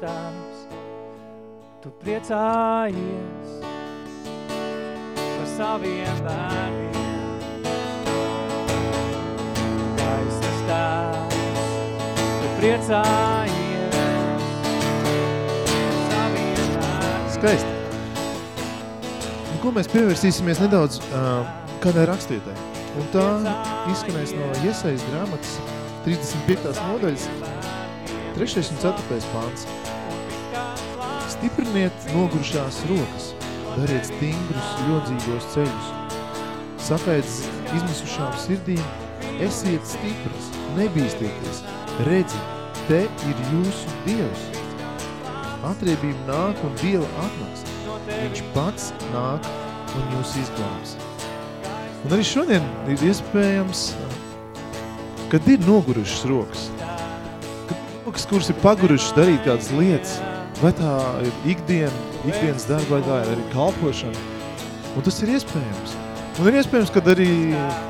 tēvs, tu priecājies par saviem bērniem. Taisnes tēvs, tu priecājies par saviem bērniem. Skaisti. Un ko mēs pievērsīsimies nedaudz uh, kādai rakstītē? Un tā izskanēs no Iesaijas grāmatas 35. nodaļas 3. un 4. pāns. Stipriniet nogurušās rokas, dariet stingrus, ļodzīgos ceļus. Sakiet izmisušām sirdīm, esiet stipras, nebīstieties, redzi, te ir jūsu Dievs. Atriebība nāk un Dieva atnāks. Viņš pats nāk un jūs izglābs. Un arī šodien ir iespējams, kad ir nogurušas rokas, kad rokas, kuras ir pagurušas darīt kādas lietas, vai tā ir ikdien, ikdienas darba, vai tā ir kalpošana, un tas ir iespējams. Un ir iespējams, kad arī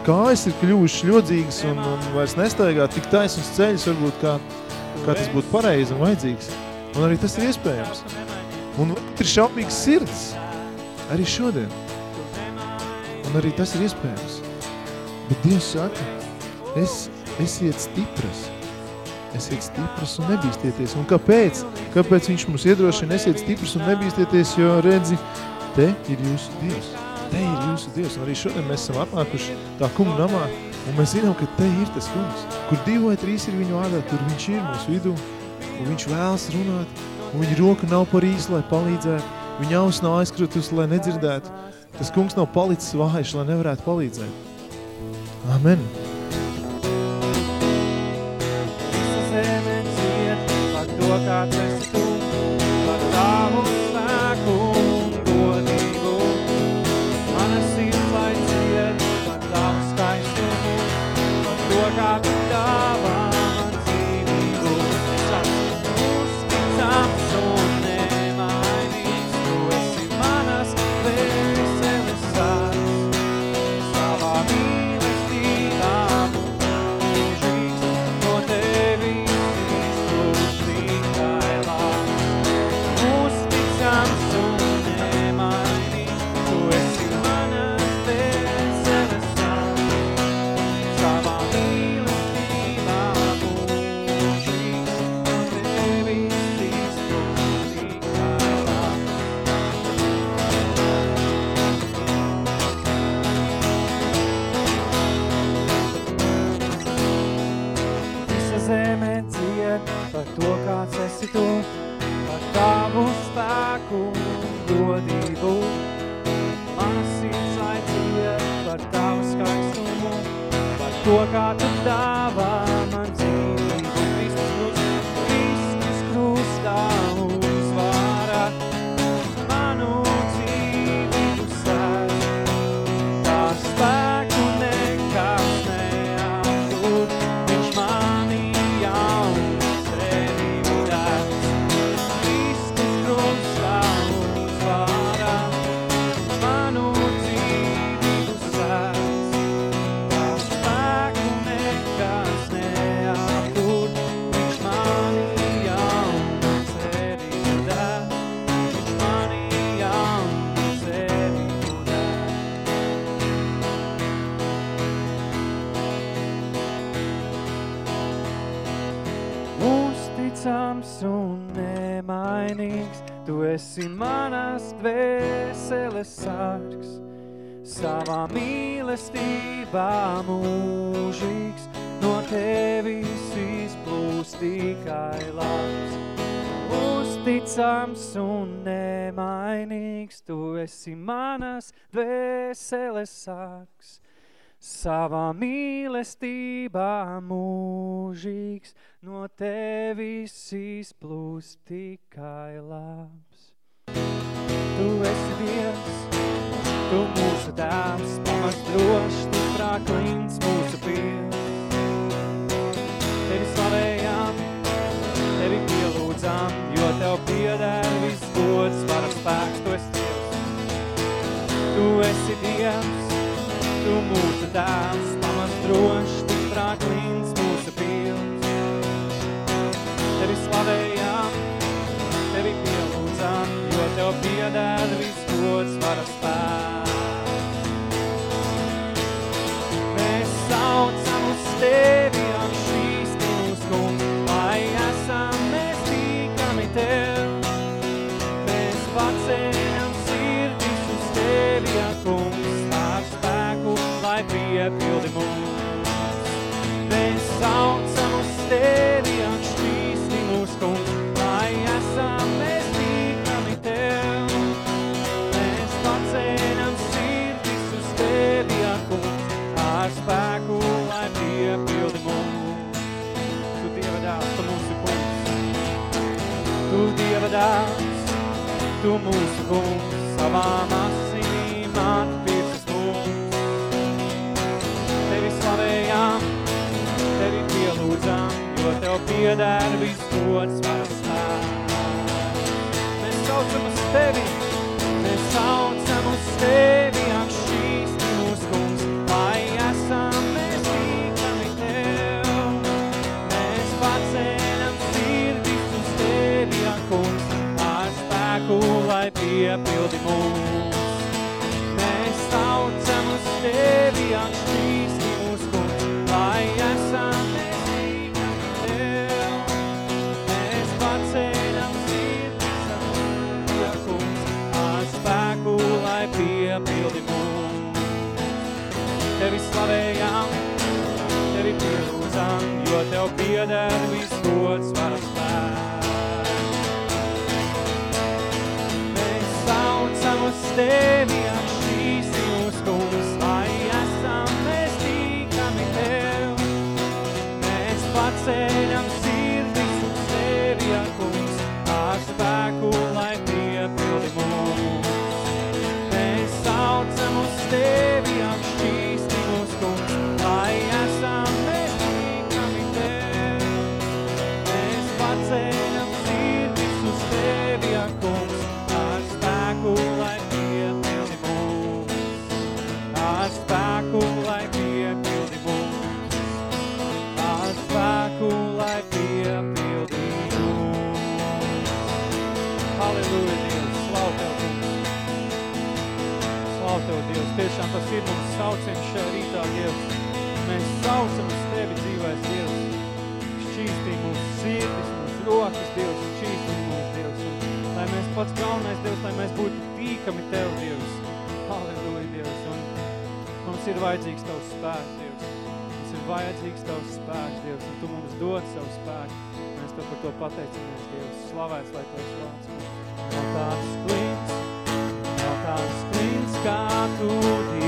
kājas ir kļuvušas ļodzīgas un, un vairs nestaigā tik taisnas ceļus, varbūt kā, kā tas būtu pareizi un vajadzīgs. Un arī tas ir iespējams. Un ir šaubīgs sirds arī šodien. Un arī tas ir iespējams. Bet Dievs saka, es, esiet stipras. Esiet stipras un nebīstieties. Un kāpēc? Kāpēc viņš mums iedrošina, esiet stipras un nebīstieties, jo redzi, te ir jūsu Dievs. Te ir jūsu Dievs. Un arī šodien mēs esam atnākuši tā kunga namā, un mēs zinām, ka te ir tas kungs. Kur divi vai trīs ir viņu vārdā, tur viņš ir mūsu vidū, un viņš vēlas runāt, un viņa roka nav par īsu, lai palīdzētu. Viņa aus nav aizkrutus, lai nedzirdētu. Tas kungs nav palicis vājš, lai nevarētu palīdzēt. Amen. Par to, kāds nemainīgs, tu esi manas dvēseles sargs. Savā mīlestībā mūžīgs, no tevis izplūst tikai labs. Tu esi Dievs, tu mūsu tēvs, pamats drošs, tu prāklīns mūsu pils. Tevi slavējām, tevi lūdzam, jo Tev pieder viss gods, varas spēks, Tu esi Dievs. Tu esi Dievs, Tu mūsu Tēvs, pamats drošs, Tu prāklins mūsu pils. Tevi slavējam, Tevi pielūdzam, jo Tev pieder viss gods, varas spēks. Mēs saucam uz Tevi, tevi, ak šīs mūs kungs, lai esam mēs tīkami tev. Mēs paceļam sirdis uz tevi, kungs, ar spēku, lai piepildi mūs. Tu Dieva dēls, tu mūsu kungs. Tu Dieva dēls, tu mūsu kungs, savām asinīm atpircis mūs. Tevi slavējām, tevi pielūdzām, jo tev piedēr viss gods spēks. Mēs saucam uz tevi, mēs saucam uz tevi, ak šīs mūsu kungs, lai esam mēs tīkami tev. Mēs paceļam sirdis uz tevi, ak kungs, ar spēku, lai piepildi mūs. Tevi slavējām, tevi pielūdzām, jo tev pieder viss gods varas spēks. Mēs saucam uz tevi, šīs mūsu kungs, lai esam mēs tīkami tev. Mēs paceļam sirdis uz tevi, kungs, ar spēku, lai piepildi mūs. Mēs saucam uz tevi, tiešām tas ir mums sauciens šajā rītā, Dievs. Mēs saucam uz Tevi dzīvēs, Dievs. Šķīstī mūsu sirdis, mūsu rokas, Dievs, šķīstī mūsu, Dievs. Un, lai mēs pats galvenais, Dievs, lai mēs būtu tīkami Tev, Dievs. Halleluja, Dievs. Un mums ir vajadzīgs Tavs spēks, Dievs. Mums ir vajadzīgs Tavs spēks, Dievs, un Tu mums dod savu spēku. Mēs Tev par to pateicamies, Dievs. Slavēts, lai Tavs vārds. Nav tāds klints, nav tāds klints kā Tu, Dievs.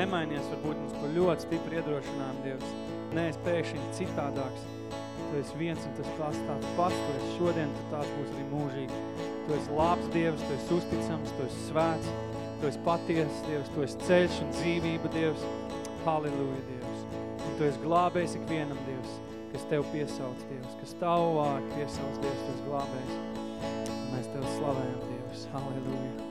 nemainies, varbūt mums ko ļoti stipri iedrošinājumi, Dievs. Nē, es pēkšņi citādāks. Tu esi viens un tas pats tāds pats, Tu esi šodien, Tu tāds būs arī mūžīgi. Tu esi labs Dievs, Tu esi uzticams, Tu esi svēts, Tu esi patiesas Dievs, Tu esi ceļš un dzīvība Dievs. Halleluja, Dievs. Un Tu esi glābējs ikvienam, Dievs, kas Tev piesauc, Dievs, kas Tavu vārdu piesauc, Dievs, Tu esi glābējs. Mēs Tev slavējam, Dievs. Halleluja.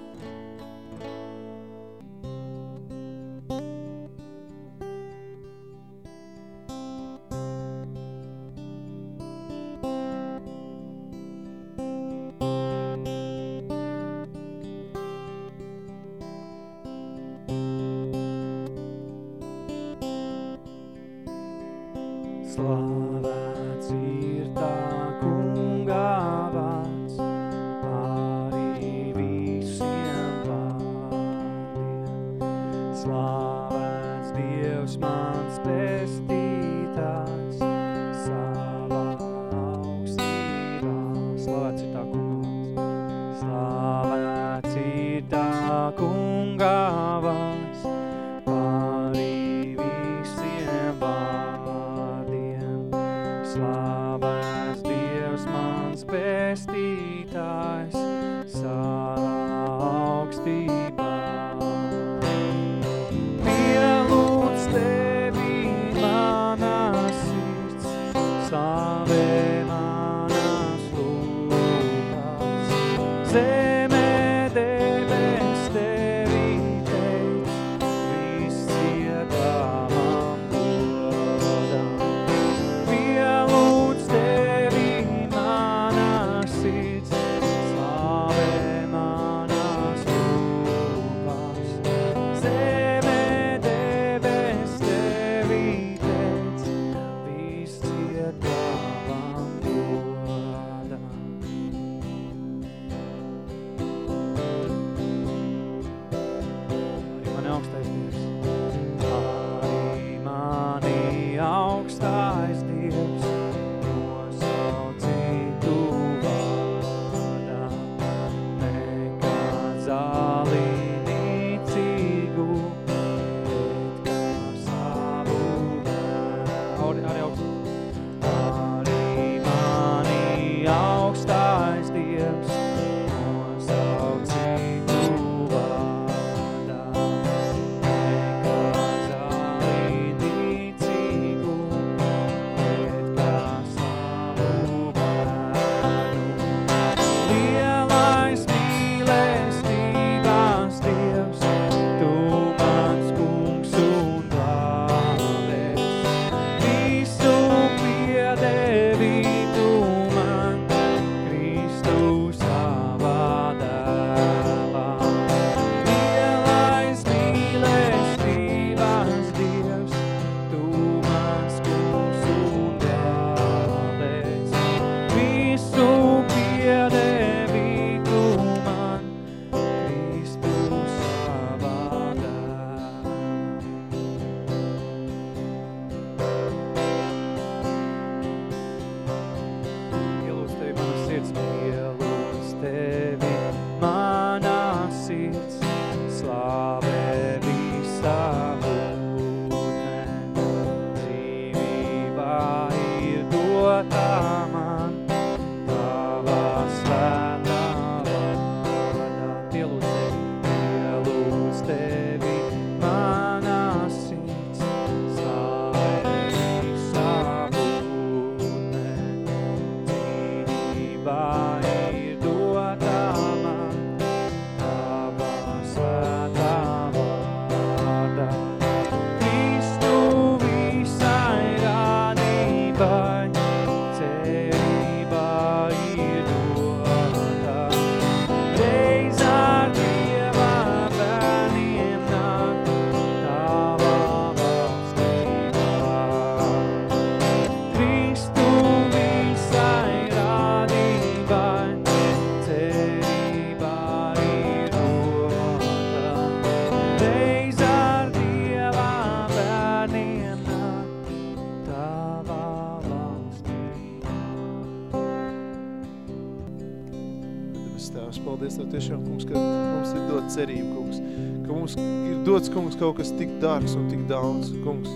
Kaut kas tik dārgs un tik daudz, kungs.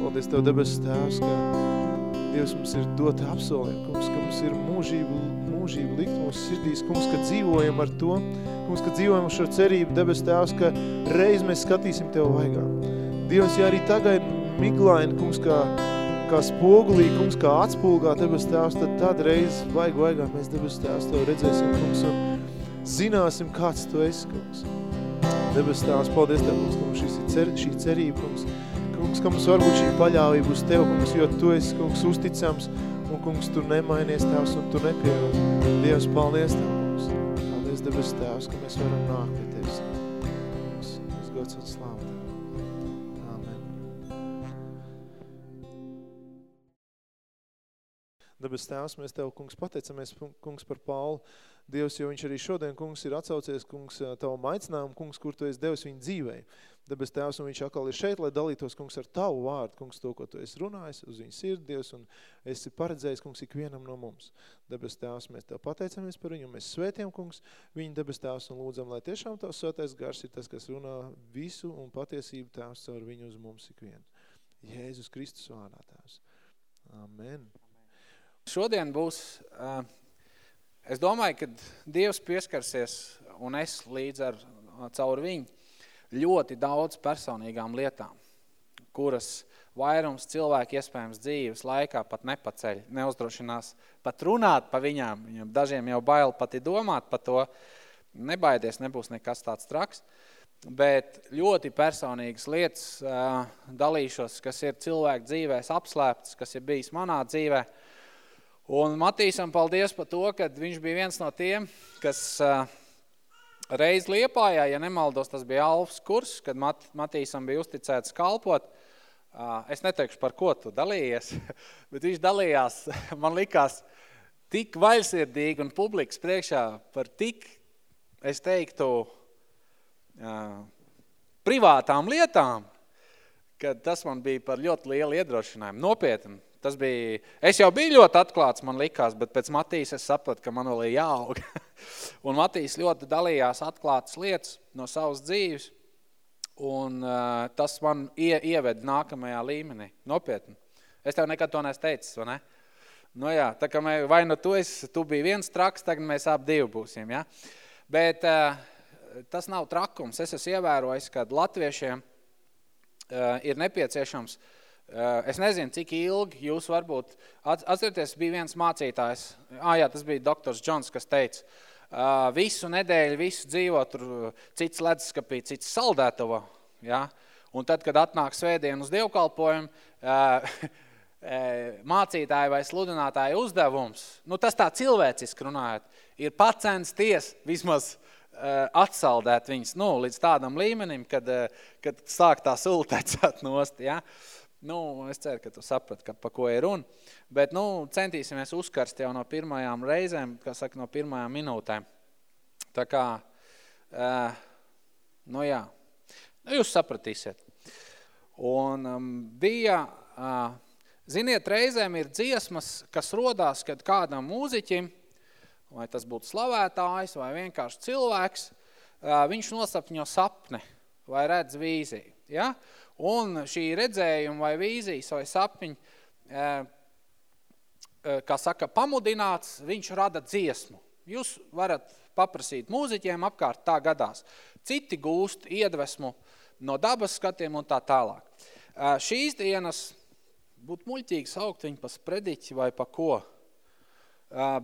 Paldies Tev, debes tēvs, ka Dievs mums ir dota apsolījumi, kungs, ka mums ir mūžība, mūžība likt mūsu sirdīs, kungs, ka dzīvojam ar to, kungs, ka dzīvojam ar šo cerību, debes tēvs, ka reiz mēs skatīsim Tev vaigā. Dievs, ja arī tagad miglaini, kungs, kā kā spogulī, kungs, kā atspulgā debes tēvs, tad tad reiz vajag vaigā mēs debes tēvs tev redzēsim, kungs, un zināsim, kāds tu esi, kungs. Debes tēvs, paldies tev, kungs, ka mums šis ir cer, šī cerība, kungs, kungs, ka mums varbūt šī paļāvība uz tev, kungs, jo tu esi, kungs, uzticams, un, kungs, tu nemainies tēvs, un tu nepievēl. Dievs, paldies tev, kungs. Paldies, debes tēvs, ka mēs varam nākt pie tevis. Kungs, mums gods un slāva tev. Dabas tēvs, mēs Tev, kungs, pateicamies, kungs, par Paulu. Dievs, jo viņš arī šodien, kungs, ir atsaucies, kungs, Tavam aicinājumu, kungs, kur Tu esi devis viņu dzīvei. Dabas tēvs, un viņš atkal ir šeit, lai dalītos, kungs, ar Tavu vārdu, kungs, to, ko Tu esi runājis uz viņu sirdi, Dievs, un esi paredzējis, kungs, ikvienam no mums. Dabas tēvs, mēs Tev pateicamies par viņu, mēs svētiem, kungs, viņu dabas tēvs, un lūdzam, lai tiešām Tavs svētais gars ir tas, kas runā visu un patiesību tēvs caur viņu uz mums ikvienu. Jēzus Kristus vārdā tēvs. Amen. Šodien būs, es domāju, ka Dievs pieskarsies un es līdz ar caur viņu ļoti daudz personīgām lietām, kuras vairums cilvēki iespējams dzīves laikā pat nepaceļ, neuzdrošinās pat runāt pa viņām, viņam dažiem jau bail pati domāt pa to, nebaidies, nebūs nekas tāds traks, bet ļoti personīgas lietas dalīšos, kas ir cilvēku dzīvēs apslēptas, kas ir bijis manā dzīvē, Un Matīsam paldies par to, ka viņš bija viens no tiem, kas reiz Liepājā, ja nemaldos, tas bija Alfs kurs, kad Mat Matīsam bija uzticēts kalpot. Es neteikšu, par ko tu dalījies, bet viņš dalījās, man likās, tik vaļsirdīgi un publikas priekšā par tik, es teiktu, privātām lietām, ka tas man bija par ļoti lielu iedrošinājumu. Nopietni, Tas bija, es jau biju ļoti atklāts, man likās, bet pēc Matīs es sapratu, ka man vēl ir jāaug. un Matīs ļoti dalījās atklātas lietas no savas dzīves, un uh, tas man ie, ieved nākamajā līmenī, nopietni. Es tev nekad to neesmu teicis, vai ne? Nu jā, tā kā mē, vai nu tu, esi, tu biji viens traks, tagad mēs ap divi būsim, ja? Bet uh, tas nav trakums. Es esmu ievērojis, ka latviešiem uh, ir nepieciešams uh, es nezinu, cik ilgi jūs varbūt, atcerieties, bija viens mācītājs, ah, jā, tas bija doktors Džons, kas teica, uh, visu nedēļu, visu dzīvo, tur cits leduskapī, cits saldētava, ja? un tad, kad atnāk svētdien uz dievkalpojumu, mācītāja vai sludinātāja uzdevums, nu tas tā cilvēciski runājot, ir pacensties vismaz atsaldēt viņus, nu, līdz tādam līmenim, kad, kad sāk tā sultēcāt nost, ja? Uh, Nu, es ceru, ka tu saprati, ka pa ko ir runa. Bet, nu, centīsimies uzkarst jau no pirmajām reizēm, kā saka, no pirmajām minūtēm. Tā kā, uh, nu jā, nu, jūs sapratīsiet. Un um, bija, uh, ziniet, reizēm ir dziesmas, kas rodās, kad kādam mūziķim, vai tas būtu slavētājs, vai vienkārši cilvēks, uh, viņš nosapņo sapni vai redz vīziju. Ja? Un šī redzējuma vai vīzijas vai sapņi, kā saka, pamudināts, viņš rada dziesmu. Jūs varat paprasīt mūziķiem apkārt, tā gadās. Citi gūst iedvesmu no dabas skatiem un tā tālāk. Šīs dienas būtu muļķīgi saukt viņu pa sprediķi vai pa ko.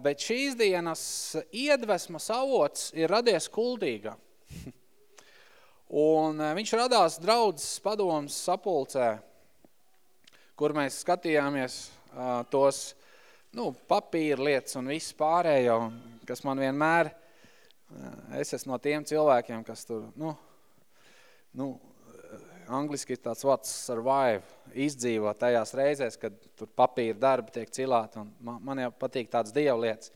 Bet šīs dienas iedvesmas avots ir radies kuldīgā. Un eh, viņš radās draudzes padomas sapulcē, kur mēs skatījāmies uh, tos nu, papīra lietas un viss pārējo, kas man vienmēr, uh, es esmu no tiem cilvēkiem, kas tur, nu, nu angliski ir tāds vārds survive, izdzīvo tajās reizēs, kad tur papīra darbi tiek cilāti, un man, man jau patīk tāds dievu lietas.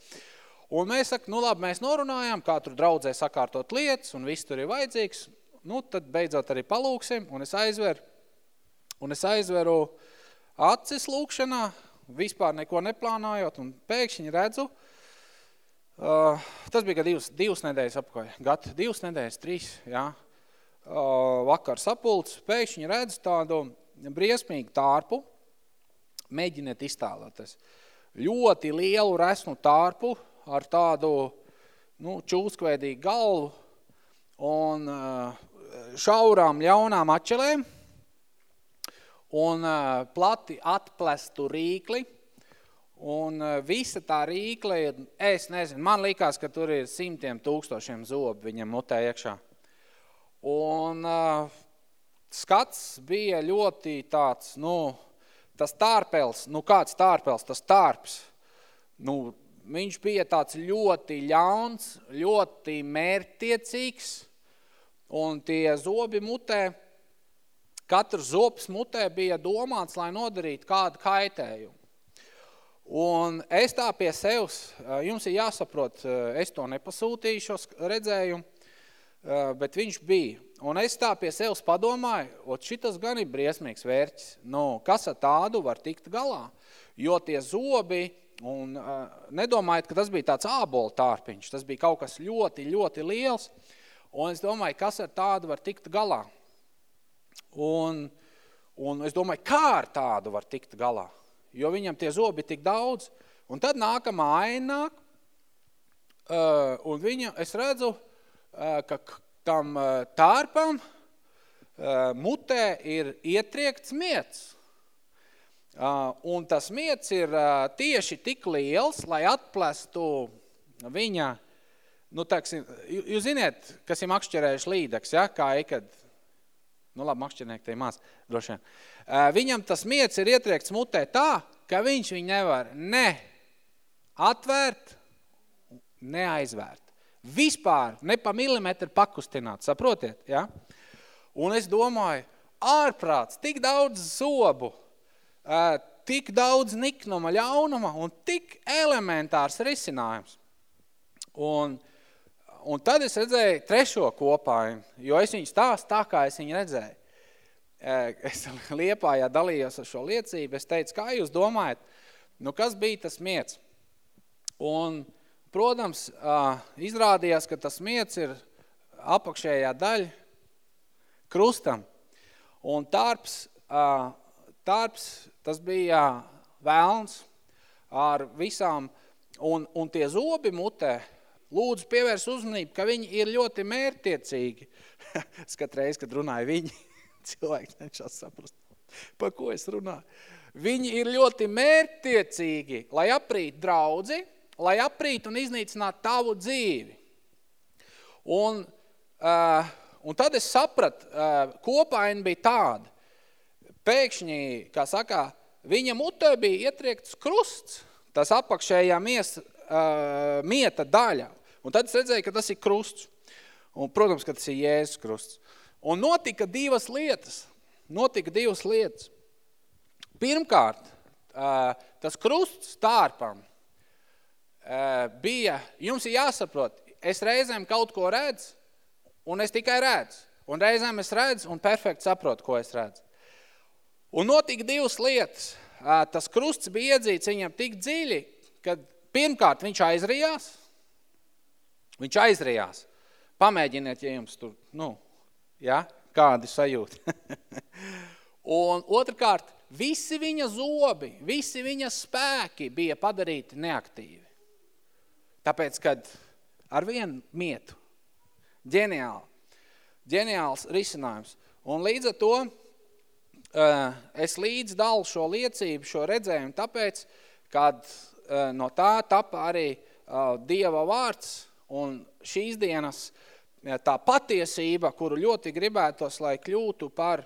Un mēs saka, nu labi, mēs norunājām, kā tur draudzē sakārtot lietas, un viss tur ir vajadzīgs, nu, tad beidzot arī palūksim, un es aizveru, un es aizveru acis lūkšanā, vispār neko neplānojot, un pēkšņi redzu Uh, tas bija divas, divas nedēļas apkoja, gadu, divas nedēļas, trīs, jā. Uh, vakar sapulcs, pēkšņi redz tādu briesmīgu tārpu, mēģiniet iztēloties. Ļoti lielu resnu tārpu ar tādu nu, čūskveidīgu galvu un uh, šaurām ļaunām atšelēm un plati atplestu rīkli, Un visa tā rīkle ir, es nezinu, man likās, ka tur ir simtiem tūkstošiem zobu viņam mutē iekšā. Un uh, skats bija ļoti tāds, nu, tas tārpels, nu kāds tārpels, tas tārps, nu, viņš bija tāds ļoti ļauns, ļoti mērtiecīgs, un tie zobi mutē, katrs zobs mutē bija domāts, lai nodarītu kādu kaitējumu. Un es tā pie sevs, jums ir jāsaprot, es to nepasūtīju šos redzējumu, bet viņš bija. Un es tā pie sevs padomāju, ot šitas gan ir briesmīgs vērķis. Nu, kas ar tādu var tikt galā? Jo tie zobi, un nedomājiet, ka tas bija tāds ābola tārpiņš, tas bija kaut kas ļoti, ļoti liels, un es domāju, kas ar tādu var tikt galā? Un, un es domāju, kā ar tādu var tikt galā? jo viņam tie zobi tik daudz. Un tad nākamā aina nāk, uh, un viņa, es redzu, uh, ka tam uh, tārpam uh, mutē ir ietriekts miets. Uh, un tas miets ir uh, tieši tik liels, lai atplestu viņa, nu, teksim, jūs ziniet, kas ir makšķerējuši līdeks, ja, kā ikad, nu labi, makšķernieki te mās, droši vien. Viņam tas miets ir ietriekts mutē tā, ka viņš viņu nevar ne atvērt, ne aizvērt. Vispār ne pa milimetru pakustināt, saprotiet, ja? Un es domāju, ārprāts, tik daudz zobu, tik daudz niknuma, ļaunuma un tik elementārs risinājums. Un, un tad es redzēju trešo kopājumu, jo es viņu stāstu tā, kā es viņu redzēju. Es Liepājā dalījos ar šo liecību, es teicu, kā jūs domājat, nu kas bija tas miets? Un, protams, izrādījās, ka tas miets ir apakšējā daļa krustam. Un tārps, tārps tas bija vēlns ar visām, un, un tie zobi mutē, lūdzu pievērs uzmanību, ka viņi ir ļoti mērtiecīgi. Skatreiz, kad runāja viņi. Cilvēks cenšas saprast, par ko es runāju. Viņi ir ļoti mērķtiecīgi, lai aprīt draudzi, lai aprīt un iznīcinātu tavu dzīvi. Un, uh, un tad es sapratu, uh, kopaini bija tāda. Pēkšņi, kā saka, viņa mutē bija ietriekts krusts, tas apakšējā mies, uh, mieta daļa. Un tad es redzēju, ka tas ir krusts. Un, protams, ka tas ir Jēzus krusts. Un notika divas lietas. Notika divas lietas. Pirmkārt, tas krusts tārpam bija, jums ir jāsaprot, es reizēm kaut ko redzu, un es tikai redzu. Un reizēm es redzu un perfekti saprotu, ko es redzu. Un notika divas lietas. Tas krusts bija iedzīts viņam tik dziļi, kad pirmkārt viņš aizrijās. Viņš aizrijās. Pamēģiniet, ja jums tur, nu, Ja? Kādi sajūti? un otrkārt, visi viņa zobi, visi viņa spēki bija padarīti neaktīvi. Tāpēc, kad ar vienu mietu, ģeniāli, ģeniāls risinājums. Un līdz ar to uh, es līdz dalu šo liecību, šo redzējumu, tāpēc, kad uh, no tā tapa arī uh, Dieva vārds un šīs dienas uh, tā patiesība, kuru ļoti gribētos, lai kļūtu par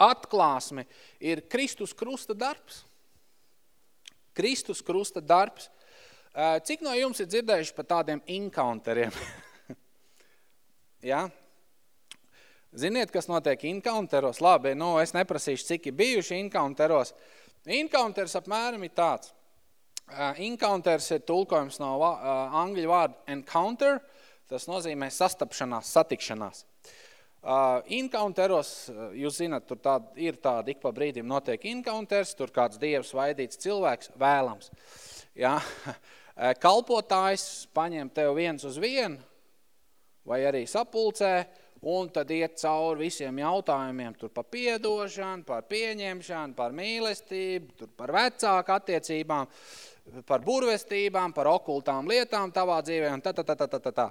atklāsmi, ir Kristus krusta darbs. Kristus krusta darbs. Cik no jums ir dzirdējuši par tādiem encounteriem? ja? Ziniet, kas notiek encounteros? Labi, nu, es neprasīšu, cik ir bijuši encounteros. Encounters apmēram ir tāds. Encounters ir tulkojums no angļu vārdu encounter – Tas nozīmē sastapšanās, satikšanās. Uh, encounteros, uh, jūs zināt, tur tād, ir tāda ik pa brīdim notiek encounters, tur kāds dievs vaidīts cilvēks vēlams. Ja? Kalpotājs paņem tev viens uz vienu, vai arī sapulcē, un tad iet cauri visiem jautājumiem, tur par piedošanu, par pieņemšanu, par mīlestību, tur par vecāku attiecībām, par burvestībām, par okultām lietām tavā dzīvē, un tā, tā, tā, tā, tā, tā.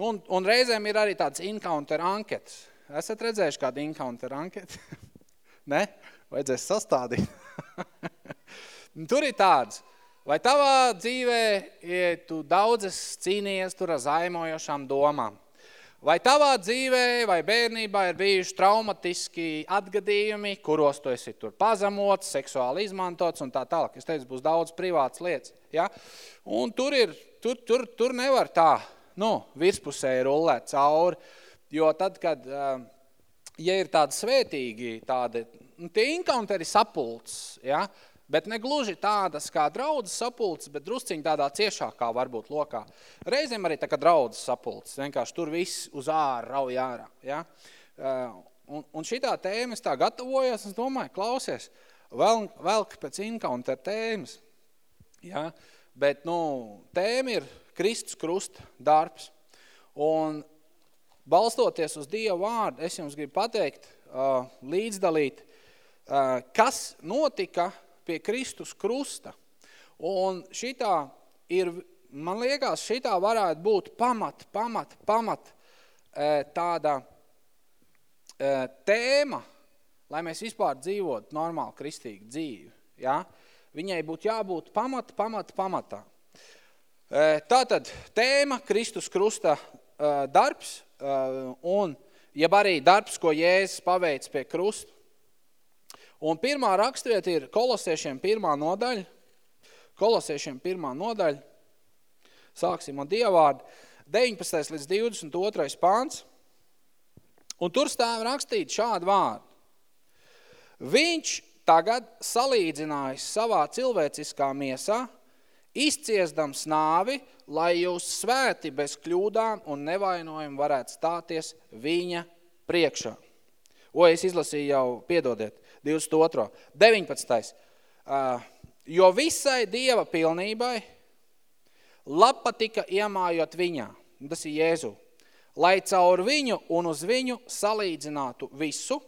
Un, un reizēm ir arī tāds encounter anketas. Esat redzējuši kādu encounter anketu? ne? Vajadzēs sastādīt. tur ir tāds, vai tavā dzīvē ja tu daudzas cīnījies tur ar zaimojošām domām? Vai tavā dzīvē vai bērnībā ir bijuši traumatiski atgadījumi, kuros tu esi tur pazemots, seksuāli izmantots un tā tālāk? Es teicu, būs daudz privātas lietas. Ja? Un tur, ir, tur, tur, tur nevar tā nu, virspusēji rullēt cauri, jo tad, kad, ja ir tādi svētīgi, tādi, nu, tie encounteri sapulcs, ja? Bet ne gluži tādas kā draudzes sapulces, bet drusciņi tādā ciešākā varbūt lokā. Reizēm arī tā kā draudzes sapulces, vienkārši tur viss uz āru rauj ārā. Ja? Uh, un, un šitā tēma es tā gatavojos, es domāju, klausies, vēl, velk pēc encounter tēmas. Ja? Bet, nu, tēma ir Kristus krusta darbs. Un balstoties uz Dieva vārdu, es jums gribu pateikt, uh, līdzdalīt, uh, kas notika pie Kristus krusta. Un šitā ir, man liekas, šitā varētu būt pamat, pamat, pamat e, tāda e, tēma, lai mēs vispār dzīvotu normāli kristīgu dzīvi. Ja? Viņai būtu jābūt pamat, pamat, pamatā. E, tātad tēma Kristus krusta darbs un, jeb arī darbs, ko Jēzus paveic pie krusta, Un pirmā rakstvieta ir kolosiešiem pirmā nodaļa. Kolosiešiem pirmā nodaļa. Sāksim ar dievvārdu. 19. līdz 22. pāns. Un tur stāv rakstīt šādu vārdu. Viņš tagad salīdzinājis savā cilvēciskā miesā, izciesdams nāvi, lai jūs svēti bez kļūdām un nevainojumu varētu stāties viņa priekšā. O, es izlasīju jau, piedodiet, 22. 19. Uh, jo visai Dieva pilnībai lapa tika iemājot viņā, tas ir Jēzu, lai caur viņu un uz viņu salīdzinātu visu,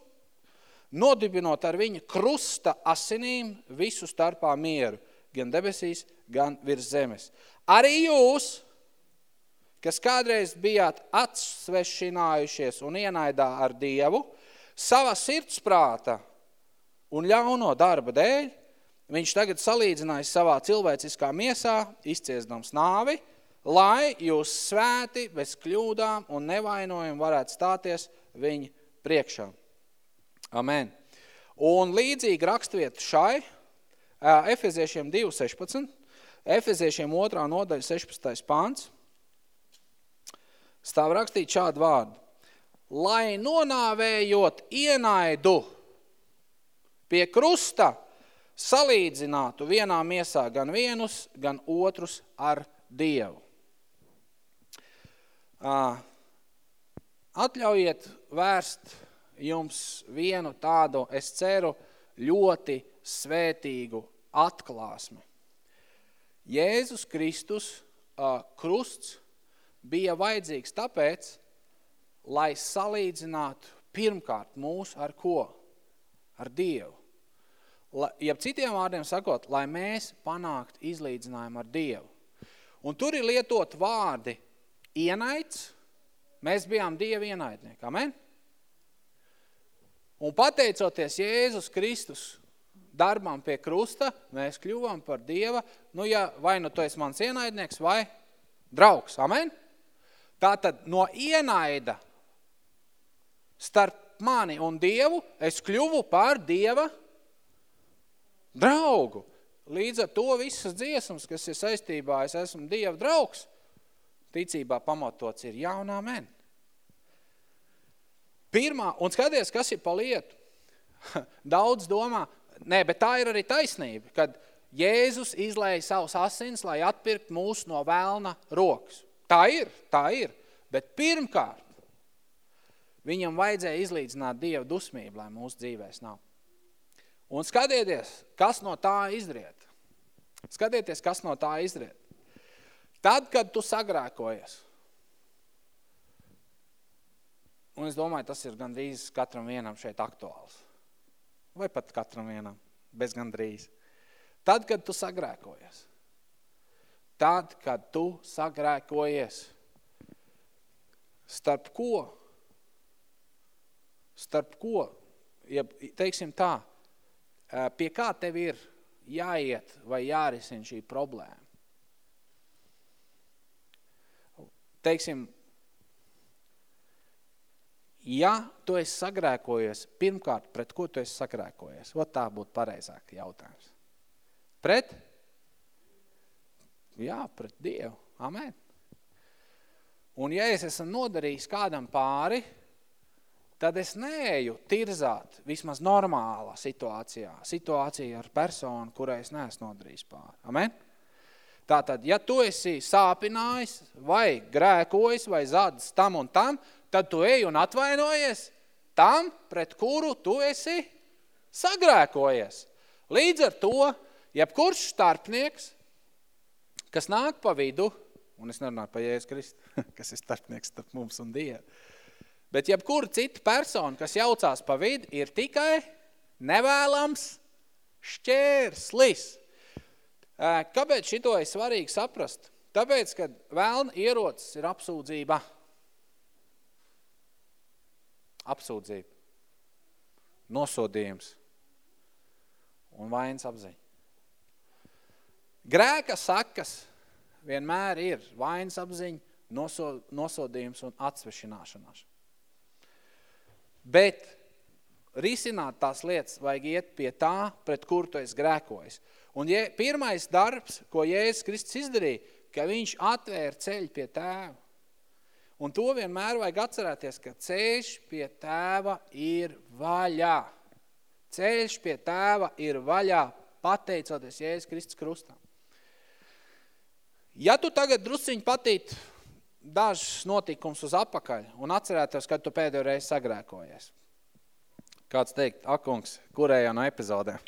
nodibinot ar viņa krusta asinīm visu starpā mieru, gan debesīs, gan virs zemes. Arī jūs, kas kādreiz bijāt atsvešinājušies un ienaidā ar Dievu, sava sirdsprāta un ļauno darba dēļ, viņš tagad salīdzinājis savā cilvēciskā miesā, izciesdams nāvi, lai jūs svēti bez kļūdām un nevainojumu varētu stāties viņa priekšā. Amen. Un līdzīgi rakstvieta šai, Efeziešiem 2.16, Efeziešiem 2. nodaļa 16. pāns, stāv rakstīt šādu vārdu. Lai nonāvējot ienaidu, pie krusta salīdzinātu vienā miesā gan vienus, gan otrus ar Dievu. Atļaujiet vērst jums vienu tādu, es ceru, ļoti svētīgu atklāsmi. Jēzus Kristus krusts bija vajadzīgs tāpēc, lai salīdzinātu pirmkārt mūs ar ko? Ar Dievu ja citiem vārdiem sakot, lai mēs panākt izlīdzinājumu ar Dievu. Un tur ir lietot vārdi ienaids, mēs bijām Dieva ienaidnieki, amen? Un pateicoties Jēzus Kristus darbām pie krusta, mēs kļuvām par Dieva, nu ja vai nu tu esi mans ienaidnieks vai draugs, amen? Tātad no ienaida starp mani un Dievu es kļuvu par Dieva draugu. Līdz ar to visas dziesmas, kas ir saistībā, es esmu Dieva draugs, ticībā pamatots ir jaunā men. Pirmā, un skaties, kas ir pa lietu. Daudz domā, nē, bet tā ir arī taisnība, kad Jēzus izlēja savus asins, lai atpirkt mūs no vēlna rokas. Tā ir, tā ir. Bet pirmkārt, viņam vajadzēja izlīdzināt Dieva dusmību, lai mūsu dzīvēs nav. Un skatieties, kas no tā izriet. Skatieties, kas no tā izriet. Tad, kad tu sagrēkojies, un es domāju, tas ir gandrīz katram vienam šeit aktuāls, vai pat katram vienam, bez gandrīz. Tad, kad tu sagrēkojies, tad, kad tu sagrēkojies, starp ko? Starp ko? Ja, teiksim tā, pie kā tev ir jāiet vai jārisina šī problēma? Teiksim, ja tu esi sagrēkojies, pirmkārt, pret ko tu esi sagrēkojies? Ot tā būtu pareizāk jautājums. Pret? Jā, pret Dievu. Amen. Un ja es esmu nodarījis kādam pāri, tad es neeju tirzāt vismaz normālā situācijā, situācija ar personu, kurai es neesmu nodarījis pāri. Amen? Tātad, ja tu esi sāpinājis vai grēkojis vai zadis tam un tam, tad tu ej un atvainojies tam, pret kuru tu esi sagrēkojies. Līdz ar to, jebkurš starpnieks, kas nāk pa vidu, un es nerunāju pa Jēzus Kristu, kas ir starpnieks starp mums un Dievu, bet jebkura cita persona, kas jaucās pa vidu, ir tikai nevēlams šķērslis. Kāpēc šito ir svarīgi saprast? Tāpēc, kad vēlna ierocis ir apsūdzība. Apsūdzība. Nosodījums. Un vainas apziņa. Grēka sakas vienmēr ir vainas apziņa, nosodījums un atsvešināšanās. Bet risināt tās lietas vajag iet pie tā, pret kur tu esi grēkojis. Un je, pirmais darbs, ko Jēzus Kristus izdarīja, ka viņš atvēra ceļu pie tēva. Un to vienmēr vajag atcerēties, ka ceļš pie tēva ir vaļā. Ceļš pie tēva ir vaļā, pateicoties Jēzus Kristus krustam. Ja tu tagad drusciņi patīt dažs notikums uz apakaļ un atcerētos, kad tu pēdējo reizi sagrēkojies. Kāds teikt, akungs, kurējā no epizodēm?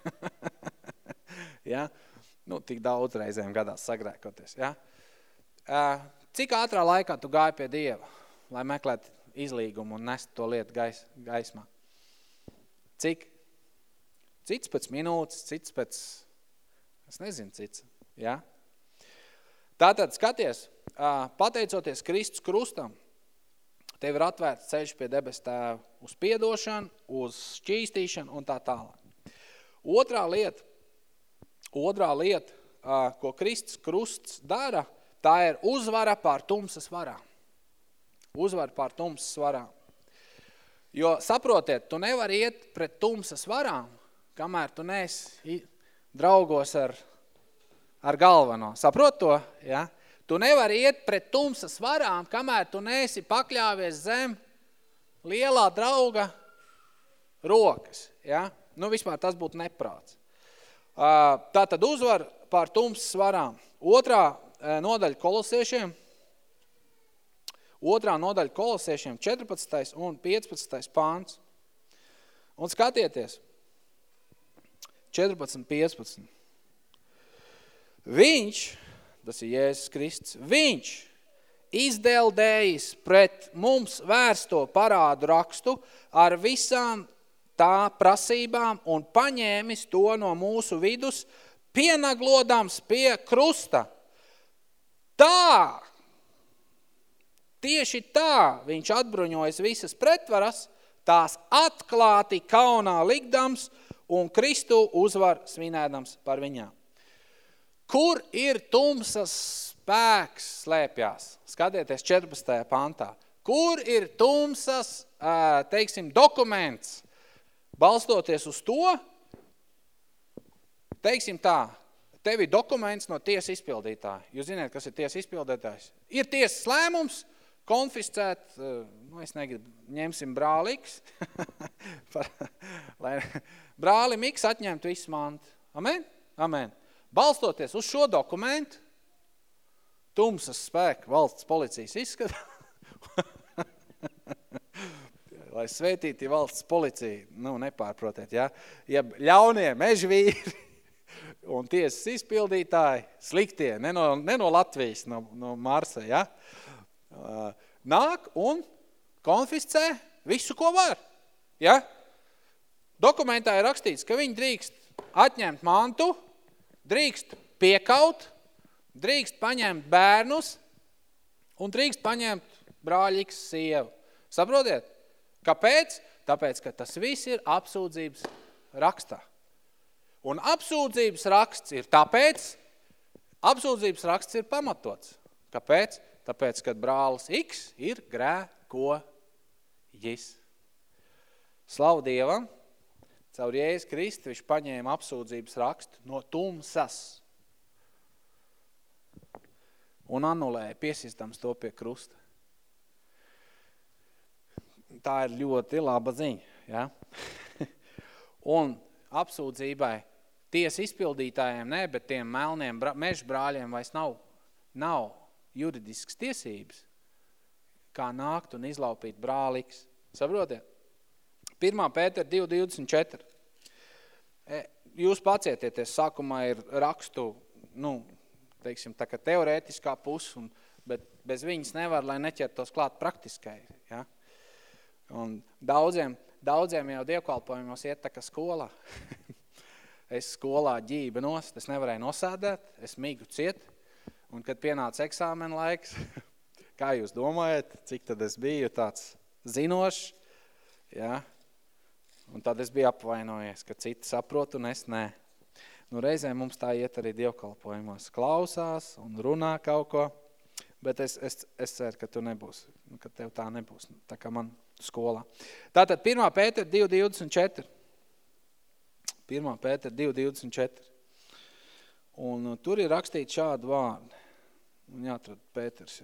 ja? Nu, tik daudz reizēm gadās sagrēkoties. Ja? Cik ātrā laikā tu gāji pie Dieva, lai meklētu izlīgumu un nest to lietu gais, gaismā? Cik? Cits pēc minūtes, cits pēc, es nezinu, cits. Ja? Tātad, skaties, pateicoties Kristus krustam, tev ir atvērts ceļš pie debes tēva uz piedošanu, uz šķīstīšanu un tā tālāk. Otrā lieta, otrā lieta, ko Kristus krusts dara, tā ir uzvara pār tumsas varām. Uzvara pār tumsas varām. Jo, saprotiet, tu nevari iet pret tumsas varām, kamēr tu neesi draugos ar ar galveno. Saprot to? Ja? Tu nevari iet pret tumsas varām, kamēr tu neesi pakļāvies zem lielā drauga rokas. Ja? Nu, vispār tas būtu neprāts. Tā tad uzvar pār tumsas varām. Otrā nodaļa kolosiešiem, otrā nodaļa kolosiešiem 14. un 15. pāns. Un skatieties, 14, 15. Viņš, tas ir Jēzus Kristus, viņš izdeldējis pret mums vērsto parādu rakstu ar visām tā prasībām un paņēmis to no mūsu vidus, pienaglodams pie krusta. Tā, tieši tā viņš atbruņojas visas pretvaras, tās atklāti kaunā likdams un Kristu uzvar svinēdams par viņām. Kur ir tumsas spēks slēpjās? Skatieties 14. pantā. Kur ir tumsas, teiksim, dokuments? Balstoties uz to, teiksim tā, tev ir dokuments no tiesa izpildītāja. Jūs zināt, kas ir tiesa izpildītājs? Ir tiesas lēmums, konfiscēt, nu es negribu, ņemsim brālīgs, lai brāli Miks atņemtu visu mantu. Amen? Amen. Balstoties uz šo dokumentu, tumsas spēka valsts policijas izskata, lai svētīti valsts policija, nu, nepārprotiet, ja, ja ļaunie mežvīri un tiesas izpildītāji, sliktie, ne no, ne no Latvijas, no, no Marsa, ja? nāk un konfiscē visu, ko var. Ja? Dokumentā ir rakstīts, ka viņi drīkst atņemt mantu, drīkst piekaut, drīkst paņemt bērnus un drīkst paņemt brāļiks sievu. Saprotiet? Kāpēc? Tāpēc, ka tas viss ir apsūdzības rakstā. Un apsūdzības raksts ir tāpēc, apsūdzības raksts ir pamatots. Kāpēc? Tāpēc, kad brālis X ir grēkojis. Slavu Dievam, caur Jēzus Kristu viņš paņēma apsūdzības rakstu no tumsas un anulēja, piesistams to pie krusta. Tā ir ļoti laba ziņa. Ja? un apsūdzībai tiesa izpildītājiem ne, bet tiem melniem meža brāļiem vairs nav, nav juridisks tiesības, kā nākt un izlaupīt brāliks. Saprotiet? 1. Pēter 2.24. E, jūs pacietieties, sākumā ir rakstu, nu, teiksim, tā kā teorētiskā puse, un, bet bez viņas nevar, lai neķertos klāt praktiskai. Ja? Un daudziem, daudziem jau dievkalpojumos iet tā kā skolā. es skolā ģība nost, es nevarēju nosēdēt, es migu ciet, un kad pienāca eksāmena laiks, kā jūs domājat, cik tad es biju tāds zinošs, ja? Un tad es biju apvainojies, ka citi saprot un es nē. Nu, reizē mums tā iet arī dievkalpojumos, klausās un runā kaut ko, bet es, es, es ceru, ka tu nebūs, nu, ka tev tā nebūs, tā kā man skolā. Tātad 1. Pēter 2.24. 1. Pēter 2.24. Un uh, tur ir rakstīts šādu vārdu. Un jāatrad Pēters.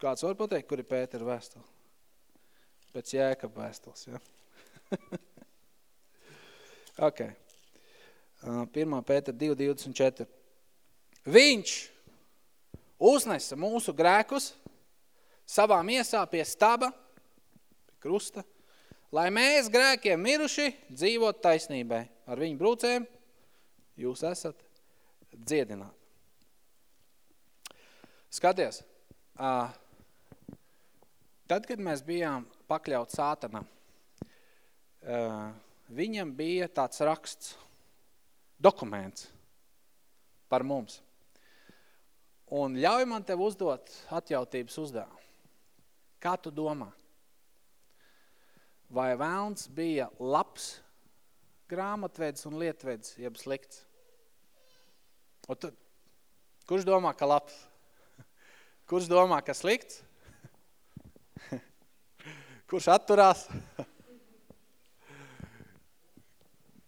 Kāds var pateikt, kur ir Pētera vēstuli? Pēc Jēkab vēstules, ja? ok. 1. Pēter 2.24. Viņš uznesa mūsu grēkus savā miesā pie staba, pie krusta, lai mēs grēkiem miruši dzīvot taisnībai. Ar viņu brūcēm jūs esat dziedināti. Skaties, tad, kad mēs bijām pakļaut sātanam, viņam bija tāds raksts, dokuments par mums. Un ļauj man tev uzdot atjautības uzdevumu. Kā tu domā? Vai vēlns bija labs grāmatvedis un lietvedis, jeb slikts? Un tu, kurš domā, ka labs? Kurš domā, ka slikts? Kurš atturās?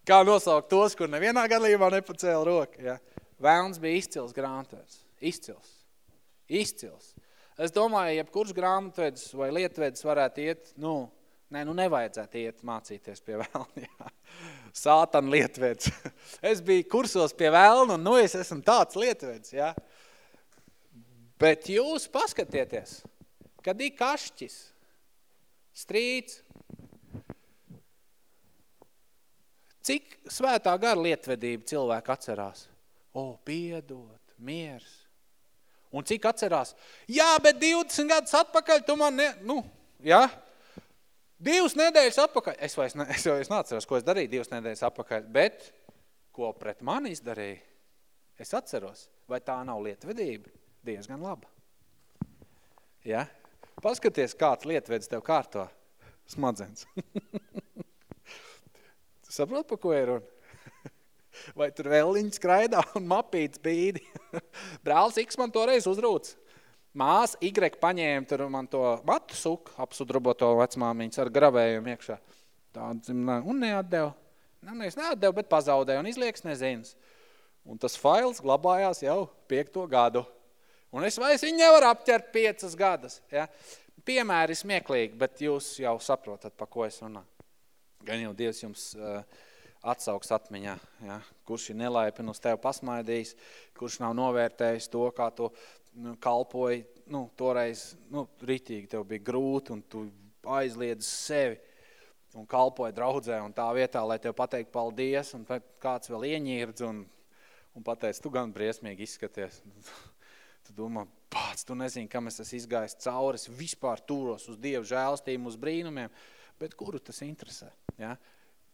Kā nosaukt tos, kur nevienā gadījumā nepacēla roku? Ja? Vēlns bija izcils grāmatvedis. Izcils. Izcils. Es domāju, jebkurš grāmatvedis vai lietvedis varētu iet, nu, nē, nu nevajadzētu iet mācīties pie vēlna, jā. Sātana lietvedis. Es biju kursos pie vēlna, un nu es esmu tāds lietvedis, jā. Bet jūs paskatieties, kad ir kašķis, strīds, cik svētā gara lietvedība cilvēku atcerās? O, piedot, miers, Un cik atcerās? Jā, bet 20 gadus atpakaļ tu man ne... Nu, jā? Divas nedēļas atpakaļ. Es vairs, ne, es vairs neatceros, ko es darīju divas nedēļas atpakaļ, bet ko pret mani izdarīja, es atceros. Vai tā nav lietvedība? Diezgan laba. Ja? Paskaties, kāds lietvedis tev kārto smadzens. Saprot, pa ko ir runa? vai tur vēliņi skraidā un mapīts bīdi. Brālis X man toreiz uzrūc. Mās Y paņēma tur man to matu suku, apsudroboto vecmāmiņas ar gravējumu iekšā. Tādu, un neatdeva. Nu, es neatdevu, bet pazaudēju un izlieks nezins. Un tas fails glabājās jau piekto gadu. Un es vairs viņu nevaru apķert piecas gadas. Ja? Piemēri smieklīgi, bet jūs jau saprotat, pa ko es runāju. Gan jau Dievs jums uh, atsauks atmiņā, ja? kurš ir nelaipni uz tevi pasmaidījis, kurš nav novērtējis to, kā tu nu, kalpoji, nu, toreiz, nu, ritīgi tev bija grūti un tu aizliedz sevi. un kalpoja draudzē, un tā vietā, lai tev pateikt paldies, un kāds vēl ieņirdz, un, un pateic, tu gan briesmīgi izskaties. tu domā, pats, tu nezini, kam es esmu izgājis cauri, es vispār turos uz Dievu žēlistību, uz brīnumiem, bet kuru tas interesē? Ja?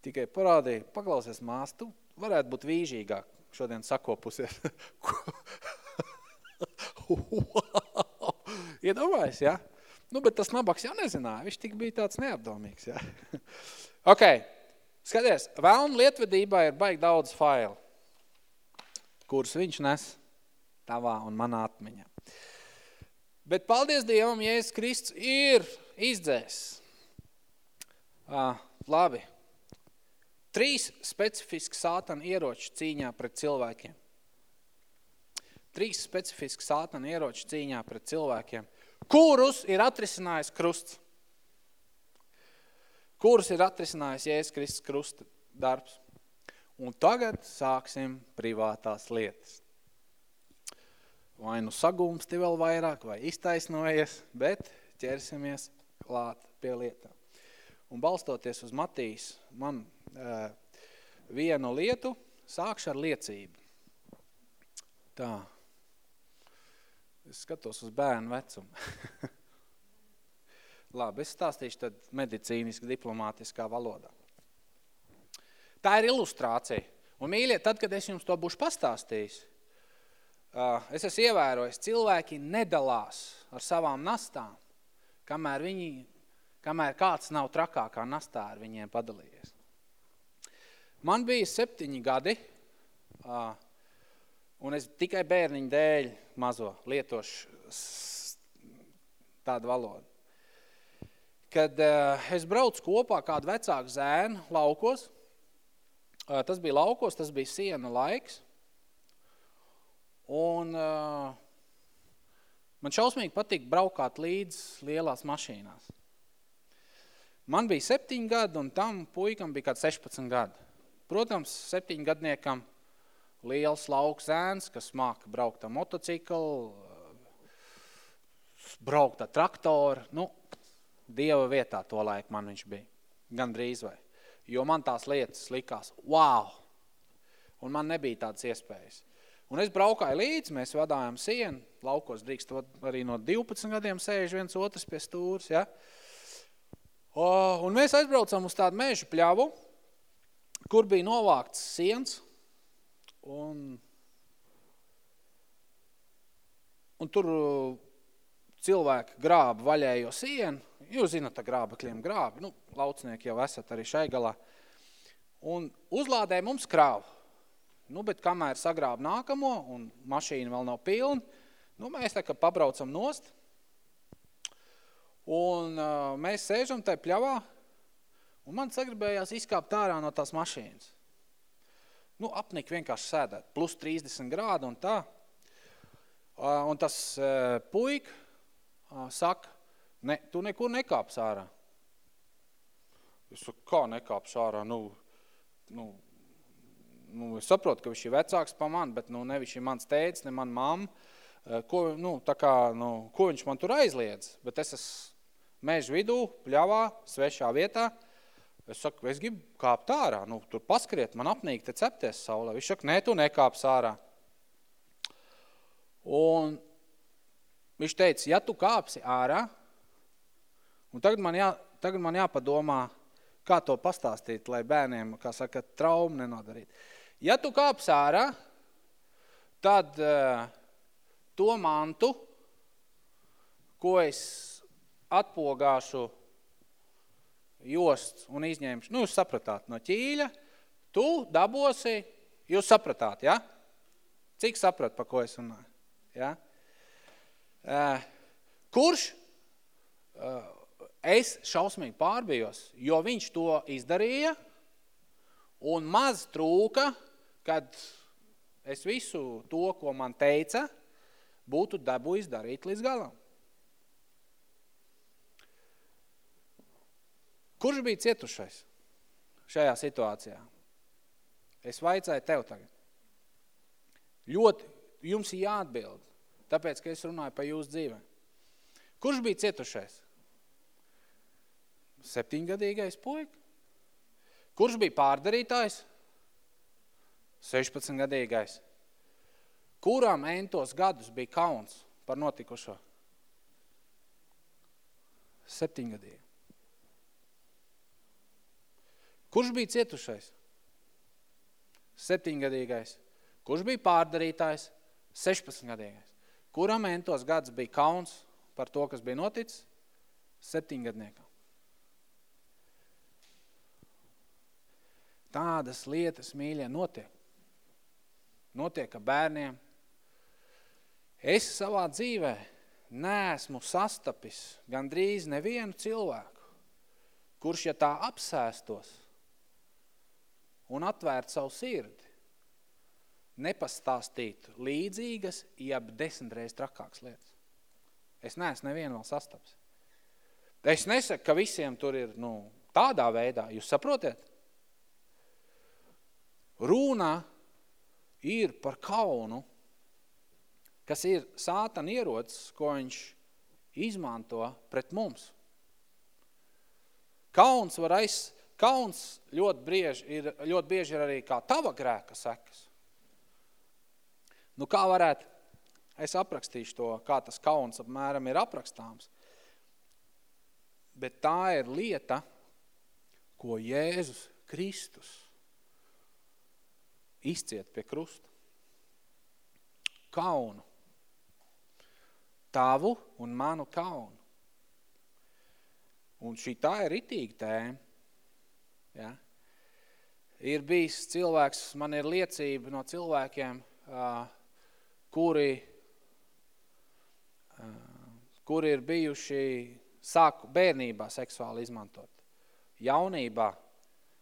Tikai parādīja, paklausies mās, tu varētu būt vīžīgāk šodien sakopusies. wow! Iedomājies, ja? Nu, bet tas nabaks jau nezināja, viņš tik bija tāds neapdomīgs, ja? ok, skaties, vēlna lietvedībā ir baigi daudz failu, kurus viņš nes tavā un manā atmiņā. Bet paldies Dievam, Jēzus Kristus ir izdzēs. Ah, labi. Trīs specifiski sātana ieroči cīņā pret cilvēkiem. Trīs specifiski sātana ieroči cīņā pret cilvēkiem, kurus ir atrisinājis krusts. Kurus ir atrisinājis Jēzus Kristus krusta darbs. Un tagad sāksim privātās lietas. Vai nu sagumsti vēl vairāk, vai iztaisnojies, bet ķersimies klāt pie lietām. Un balstoties uz Matīs, man uh, vienu lietu sākšu ar liecību. Tā. Es skatos uz bērnu vecumu. Labi, es stāstīšu tad medicīniski diplomātiskā valodā. Tā ir ilustrācija. Un, mīļie, tad, kad es jums to būšu pastāstījis, es esmu ievērojis, cilvēki nedalās ar savām nastām, kamēr viņi kamēr kāds nav trakākā nastā ar viņiem padalījies. Man bija septiņi gadi, un es tikai bērniņu dēļ mazo lietošu tādu valodu. Kad es braucu kopā kādu vecāku zēnu laukos, tas bija laukos, tas bija siena laiks, un man šausmīgi patīk braukāt līdz lielās mašīnās. Man bija septiņi gadi, un tam puikam bija kāds 16 gadi. Protams, septiņgadniekam liels lauks zēns, kas māka braukt ar motociklu, braukt ar traktoru. Nu, Dieva vietā to laiku man viņš bija. Gan drīz vai. Jo man tās lietas likās, wow! Un man nebija tādas iespējas. Un es braukāju līdzi, mēs vadājām sienu, laukos drīkst arī no 12 gadiem sēž viens otrs pie stūras, ja? O, un mēs aizbraucam uz tādu mežu pļavu, kur bija novākts siens, un, un tur uh, cilvēki grāba vaļējo sienu, jūs zinat, tā grābekļiem grābi, nu, laucinieki jau esat arī šai galā, un uzlādē mums krāvu. Nu, bet kamēr sagrāb nākamo, un mašīna vēl nav pilna, nu, mēs tā kā pabraucam nost, Un uh, mēs sēžam tajā pļavā, un man sagribējās izkāpt ārā no tās mašīnas. Nu, apnik vienkārši sēdēt, plus 30 grādi un tā. Uh, un tas uh, puik uh, saka, ne, tu nekur nekāps ārā. Es saku, kā nekāps ārā? Nu, nu, nu, es saprotu, ka viņš ir vecāks pa man, bet nu, ne viņš ir mans tēcis, ne man mamma. Uh, ko, nu, tā kā, nu, ko viņš man tur aizliedz? Bet es esmu meža vidū, pļavā, svešā vietā. Es saku, es gribu kāpt ārā, nu, tur paskriet, man apnīk te cepties saulē. Viņš saka, nē, tu nekāps ārā. Un viņš teica, ja tu kāpsi ārā, un tagad man, jā, tagad man jāpadomā, kā to pastāstīt, lai bērniem, kā saka, traumu nenodarīt. Ja tu kāps ārā, tad uh, to mantu, ko es atpogāšu jost un izņemšu, nu, jūs sapratāt, no ķīļa, tu dabosi, jūs sapratāt, ja? Cik saprat, pa ko es runāju? Ja? Uh, kurš uh, es šausmīgi pārbijos, jo viņš to izdarīja un maz trūka, kad es visu to, ko man teica, būtu dabu izdarīt līdz galam. Kurš bija cietušais šajā situācijā? Es vaicāju tev tagad. Ļoti jums ir jāatbild, tāpēc, ka es runāju par jūsu dzīvē. Kurš bija cietušais? Septiņgadīgais puika? Kurš bija pārdarītājs? 16 gadīgais. Kuram entos gadus bija kauns par notikušo? Septiņgadīgi. Kurš bija cietušais? Septiņgadīgais. Kurš bija pārdarītājs? 16-gadīgais. Kuram entos gadus bija kauns par to, kas bija noticis? Septiņgadniekam. Tādas lietas, mīļie, notiek. Notiek ar bērniem. Es savā dzīvē neesmu sastapis gandrīz nevienu cilvēku, kurš, ja tā apsēstos un atvērt savu sirdi, nepastāstītu līdzīgas, jeb desmitreiz trakāks lietas. Es neesmu nevienu vēl sastaps. Es nesaku, ka visiem tur ir nu, tādā veidā, jūs saprotiet? Rūna ir par kaunu, kas ir sātana ierocis, ko viņš izmanto pret mums. Kauns var aiz, kauns ļoti bieži ir, ļoti bieži ir arī kā tava grēka sekas. Nu, kā varētu, es aprakstīšu to, kā tas kauns apmēram ir aprakstāms. Bet tā ir lieta, ko Jēzus Kristus izciet pie krusta. Kaunu. Tavu un manu kaunu. Un šī tā ir ritīga tēma. Ja? Ir bijis cilvēks, man ir liecība no cilvēkiem, kuri, kuri ir bijuši sāku bērnībā seksuāli izmantot, jaunībā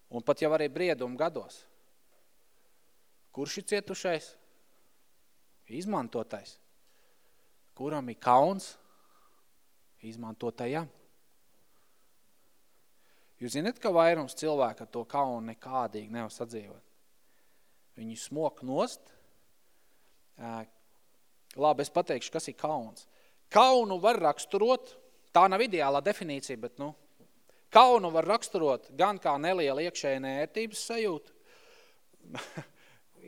un pat jau arī briedumu gados. Kurš ir cietušais? Izmantotais. Kuram ir kauns? Izmantotajam. Jūs zināt, ka vairums cilvēka to kaunu nekādīgi nevar sadzīvot. Viņi smok nost. Labi, es pateikšu, kas ir kauns. Kaunu var raksturot, tā nav ideālā definīcija, bet, nu, kaunu var raksturot gan kā neliela iekšēja nērtības sajūta,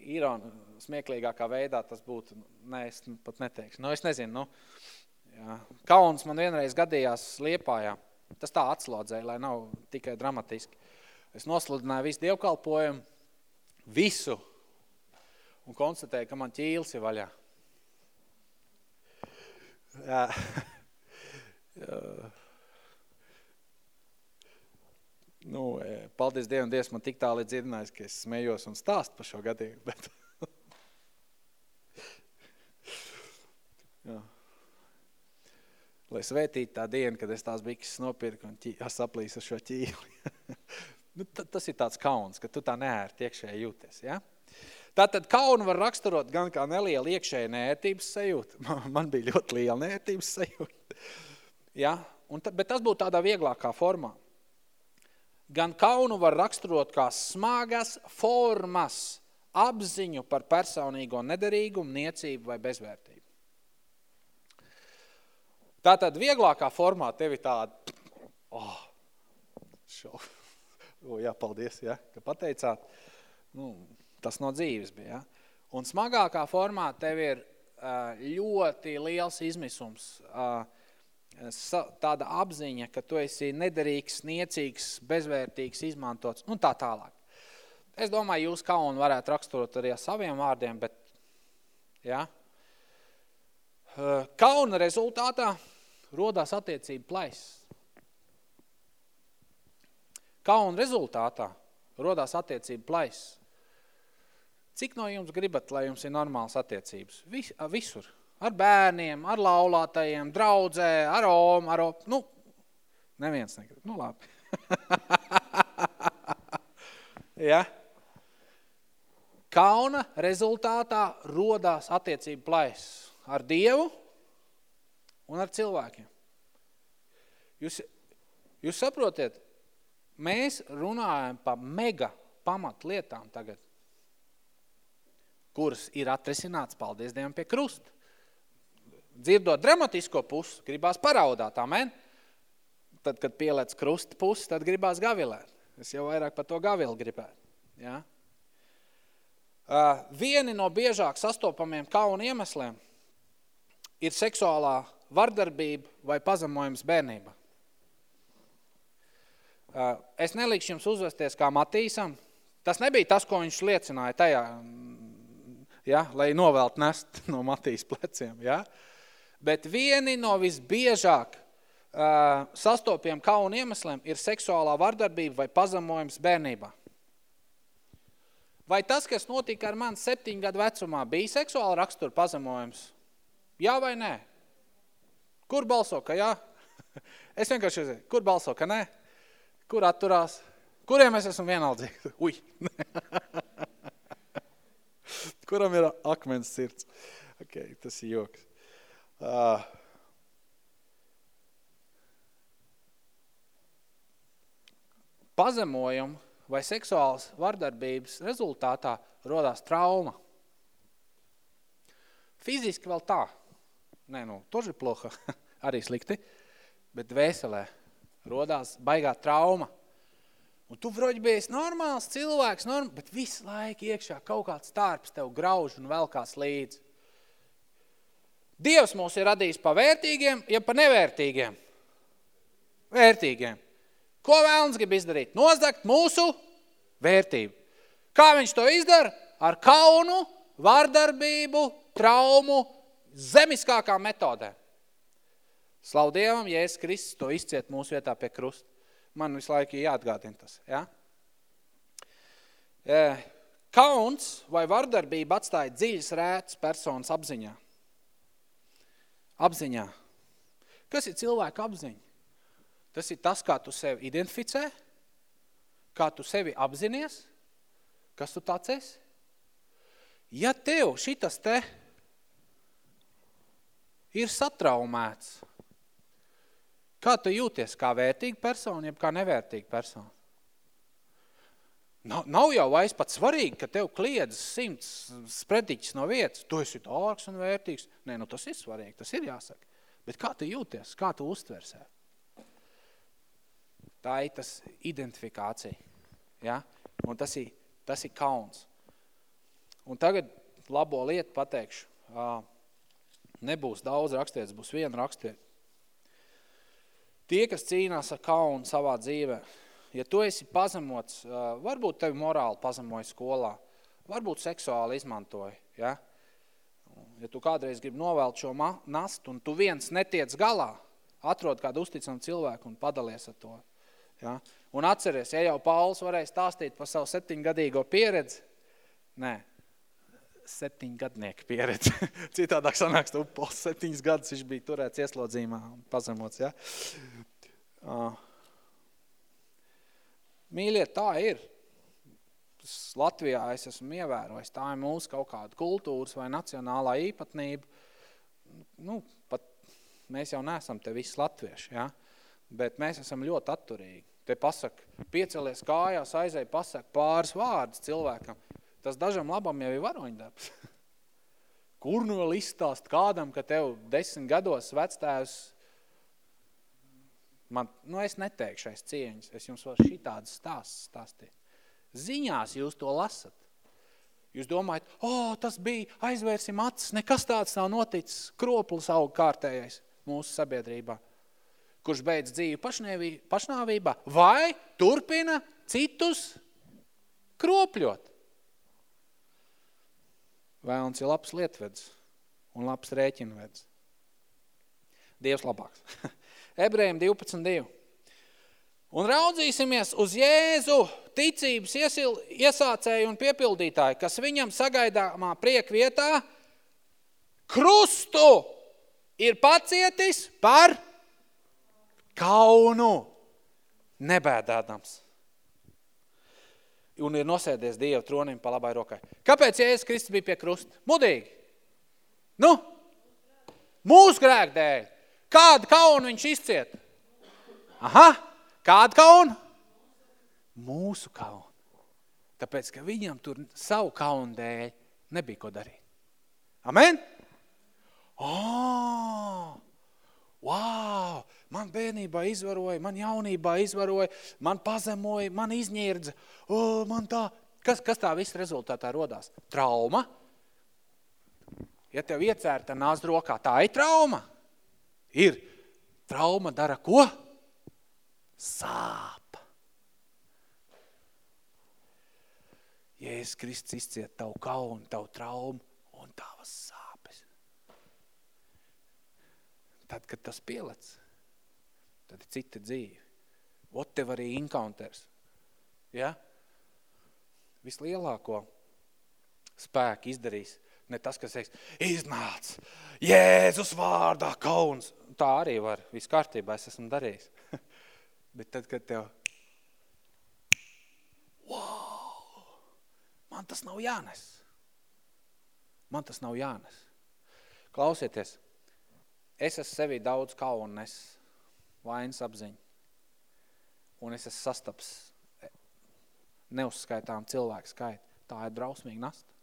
irona, smieklīgākā veidā tas būtu, nē, es pat neteikšu. Nu, es nezinu, nu, jā. kauns man vienreiz gadījās Liepājā. Tas tā atslodzēja, lai nav tikai dramatiski. Es nosludināju visu dievkalpojumu, visu, un konstatēju, ka man ķīls ir vaļā. Jā. Jā. Nu, e, paldies Dievam, Dievs man tik tāli dzirdinājis, ka es smējos un stāstu par šo gadījumu, bet... Jā. Lai svētītu tā diena, kad es tās bikses nopirku un ķī, saplīsu šo ķīli. nu, tas ir tāds kauns, ka tu tā neērti iekšēji jūties, ja? Tātad kaunu var raksturot gan kā neliela iekšēja nērtības sajūta. Man bija ļoti liela nērtības sajūta. Ja? Un ta, bet tas būtu tādā vieglākā formā gan kaunu var raksturot kā smagas formas apziņu par personīgo nederīgumu, niecību vai bezvērtību. Tātad vieglākā formā tevi tāda, oh, šo, oh, jā, paldies, ja, ka pateicāt, nu, tas no dzīves bija, ja. Un smagākā formā tev ir ļoti liels izmisums, uh, tāda apziņa, ka tu esi nederīgs, niecīgs, bezvērtīgs, izmantots un tā tālāk. Es domāju, jūs kaunu varētu raksturot arī ar saviem vārdiem, bet, ja, kauna rezultātā rodās attiecība plais. Kauna rezultātā rodās attiecība plais. Cik no jums gribat, lai jums ir normāls attiecības? Vis, visur. Ar bērniem, ar laulātajiem, draudzē, ar omu, ar op... Nu, neviens negrib. Nu, labi. ja? Kauna rezultātā rodās attiecību plais ar Dievu un ar cilvēkiem. Jūs, jūs saprotiet, mēs runājam par mega pamatlietām tagad, kuras ir atrisināts, paldies Dievam, pie krusta dzirdot dramatisko pusi, gribās paraudāt, amen? Tad, kad pielēc krusta pusi, tad gribās gavilēt. Es jau vairāk par to gavilu gribētu. Ja? Uh, vieni no biežāk sastopamiem kauna iemesliem ir seksuālā vardarbība vai pazemojums bērnība. Uh, es nelikšu jums uzvesties kā Matīsam. Tas nebija tas, ko viņš liecināja tajā, ja, lai novelt nest no Matīs pleciem. Ja? Bet vieni no visbiežāk uh, sastopiem kauna iemesliem ir seksuālā vardarbība vai pazemojums bērnībā. Vai tas, kas notika ar mani septiņu gadu vecumā, bija seksuāla rakstura pazemojums? Jā vai nē? Kur balso, ka jā? Es vienkārši zinu, kur balso, ka nē? Kur atturās? Kuriem es esmu vienaldzīgi? Ui! Kuram ir akmens sirds? Ok, tas ir joks. Uh, pazemojumu vai seksuālas vardarbības rezultātā rodās trauma. Fiziski vēl tā. Nē, nu, toži ploha, arī slikti. Bet dvēselē rodās baigā trauma. Un tu vroģi bijis normāls cilvēks, norm... bet visu laiku iekšā kaut kāds tārps tev grauž un velkās līdzi. Dievs mūs ir radījis pa vērtīgiem, ja pa nevērtīgiem. Vērtīgiem. Ko vēlns grib izdarīt? Nozdagt mūsu vērtību. Kā viņš to izdara? Ar kaunu, vardarbību, traumu, zemiskākā metodē. Slavu Dievam, Jēzus Kristus to izciet mūsu vietā pie krusta. Man visu laiku jāatgādina tas. Ja? E, kauns vai vardarbība atstāja dziļas rētas personas apziņā. Apziņā. Kas ir cilvēka apziņa? Tas ir tas, kā tu sevi identificē, kā tu sevi apzinies, kas tu tāds esi. Ja tev šitas te ir satraumēts, kā tu jūties, kā vērtīga persona, jeb kā nevērtīga persona? Nav, nav jau vairs pat svarīgi, ka tev kliedz simts sprediķis no vietas. Tu esi dārgs un vērtīgs. Nē, nu tas ir svarīgi, tas ir jāsaka. Bet kā tu jūties, kā tu uztver sevi? Tā ir tas identifikācija. Ja? Un tas ir, tas ir kauns. Un tagad labo lietu pateikšu. Nebūs daudz rakstīts, būs viena rakstiet. Tie, kas cīnās ar kaunu savā dzīvē, ja tu esi pazemots, varbūt tevi morāli pazemoja skolā, varbūt seksuāli izmantoja, ja? ja tu kādreiz gribi novelt šo nastu un tu viens netiec galā, atrod kādu uzticamu cilvēku un padalies ar to. Ja? Un atceries, ja jau Pauls varēja stāstīt par savu septiņgadīgo pieredzi, nē, septiņgadnieku pieredzi. Citādāk sanāks, tu Pauls septiņas gadus viņš bija turēts ieslodzījumā un pazemots. Ja? Uh. Mīļie, tā ir. Latvijā es esmu ievērojis, tā ir mūsu kaut kāda kultūras vai nacionālā īpatnība. Nu, pat mēs jau neesam te visi latvieši, ja? bet mēs esam ļoti atturīgi. Te pasaka, piecelies kājās, aizēja, pasaka pāris vārdus cilvēkam. Tas dažam labam jau ir varoņdarbs. Kur vēl izstāst kādam, ka tev desmit gados vectēvs man, nu es neteikšu aiz cieņas, es jums vēl šitādas stāsts stāstīt. Ziņās jūs to lasat. Jūs domājat, o, oh, tas bija, aizvērsim acis, nekas tāds nav noticis, kroplis aug kārtējais mūsu sabiedrībā kurš beidz dzīvi pašnāvībā, vai turpina citus kropļot. Vēlns ir labs lietvedz un labs rēķinvedz. Dievs labāks. Ebrejiem 12.2. Un raudzīsimies uz Jēzu ticības iesil, iesācēju un piepildītāju, kas viņam sagaidāmā priek vietā krustu ir pacietis par kaunu nebēdādams. Un ir nosēdies Dieva tronim pa labai rokai. Kāpēc Jēzus Kristus bija pie krusta? Mudīgi. Nu, mūsu grēk dēļ. Kādu kaunu viņš izciet? Aha, kādu kaunu? Mūsu kaunu. Tāpēc, ka viņam tur savu kaunu dēļ nebija ko darīt. Amen? Oh, wow! Man bērnībā izvaroja, man jaunībā izvaroja, man pazemoja, man izņirdza, o, man tā. Kas, kas tā viss rezultātā rodās? Trauma. Ja tev iecērta nāz rokā, tā ir trauma. Ir. Trauma dara ko? Sāp. Jēzus Kristus izciet tavu kaunu, tavu traumu un tavas sāpes. Tad, kad tas pielec, tad ir cita dzīve. Whatever arī encounters. Ja? Vislielāko spēku izdarīs. Ne tas, kas teiks, iznāc, Jēzus vārdā kauns. Tā arī var, viss kārtībā, es esmu darījis. Bet tad, kad tev, wow, man tas nav jānes. Man tas nav jānes. Klausieties, es esmu sevī daudz kaunu nes, vainas apziņu. Un es esmu sastaps neuzskaitām cilvēku skaitu. Tā ir drausmīga nasta.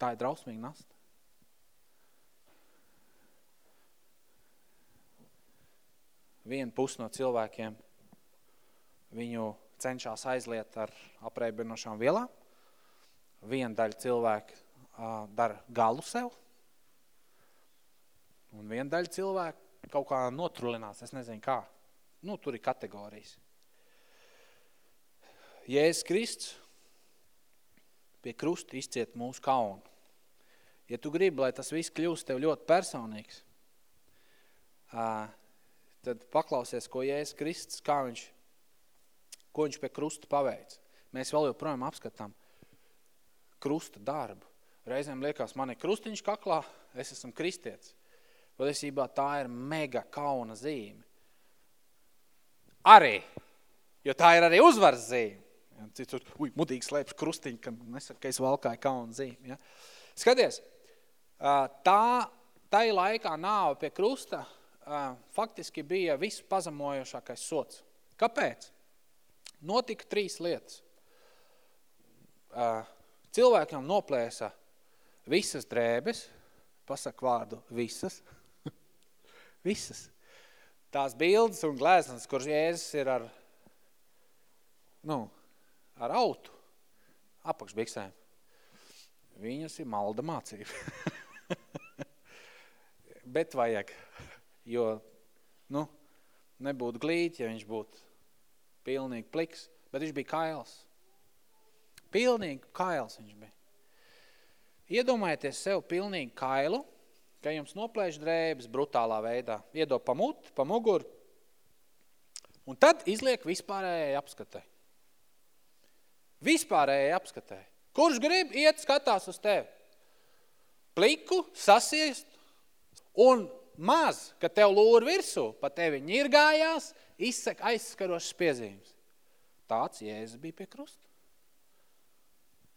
Tā ir drausmīga nasta. Viena pus no cilvēkiem viņu cenšas aizliet ar apreibinošām vielām. Viena daļa cilvēku uh, dara galu sev. Un viena daļa cilvēku kaut kā notrulinās, es nezinu kā. Nu, tur ir kategorijas. Jēzus Krists pie krusta izciet mūsu kaunu. Ja tu gribi, lai tas viss kļūst tev ļoti personīgs, tad paklausies, ko Jēzus Kristus, kā viņš, ko viņš pie krusta paveic. Mēs vēl joprojām apskatām krusta darbu. Reizēm liekas, man ir krustiņš kaklā, es esmu kristietis. Patiesībā tā ir mega kauna zīme. Arī, jo tā ir arī uzvaras zīme. Cits, ui, mudīgi slēpš krustiņu, ka nesaka, ka es valkāju kaunu zīmi. Ja. Skaties, tā, tai laikā nāva pie krusta faktiski bija visu pazemojošākais sots. Kāpēc? Notika trīs lietas. Cilvēkam noplēsa visas drēbes, pasaka vārdu visas, visas. Tās bildes un glēznas, kur Jēzus ir ar, nu, ar autu apakšbiksēm. Viņas ir malda mācība. Bet vajag, jo, nu, nebūtu glīti, ja viņš būtu pilnīgi pliks, bet viņš bija kails. Pilnīgi kails viņš bija. Iedomājieties sev pilnīgi kailu, ka jums noplēš drēbes brutālā veidā. Iedod pa muti, pa muguru, un tad izliek vispārējai apskatai. Vispārējai apskatē. Kurš grib iet, skatās uz tevi? Pliku, sasiest, un maz, ka tev lūra virsū, pa tevi ņirgājās, izsaka aizskarošas piezīmes. Tāds Jēzus bija pie krusta.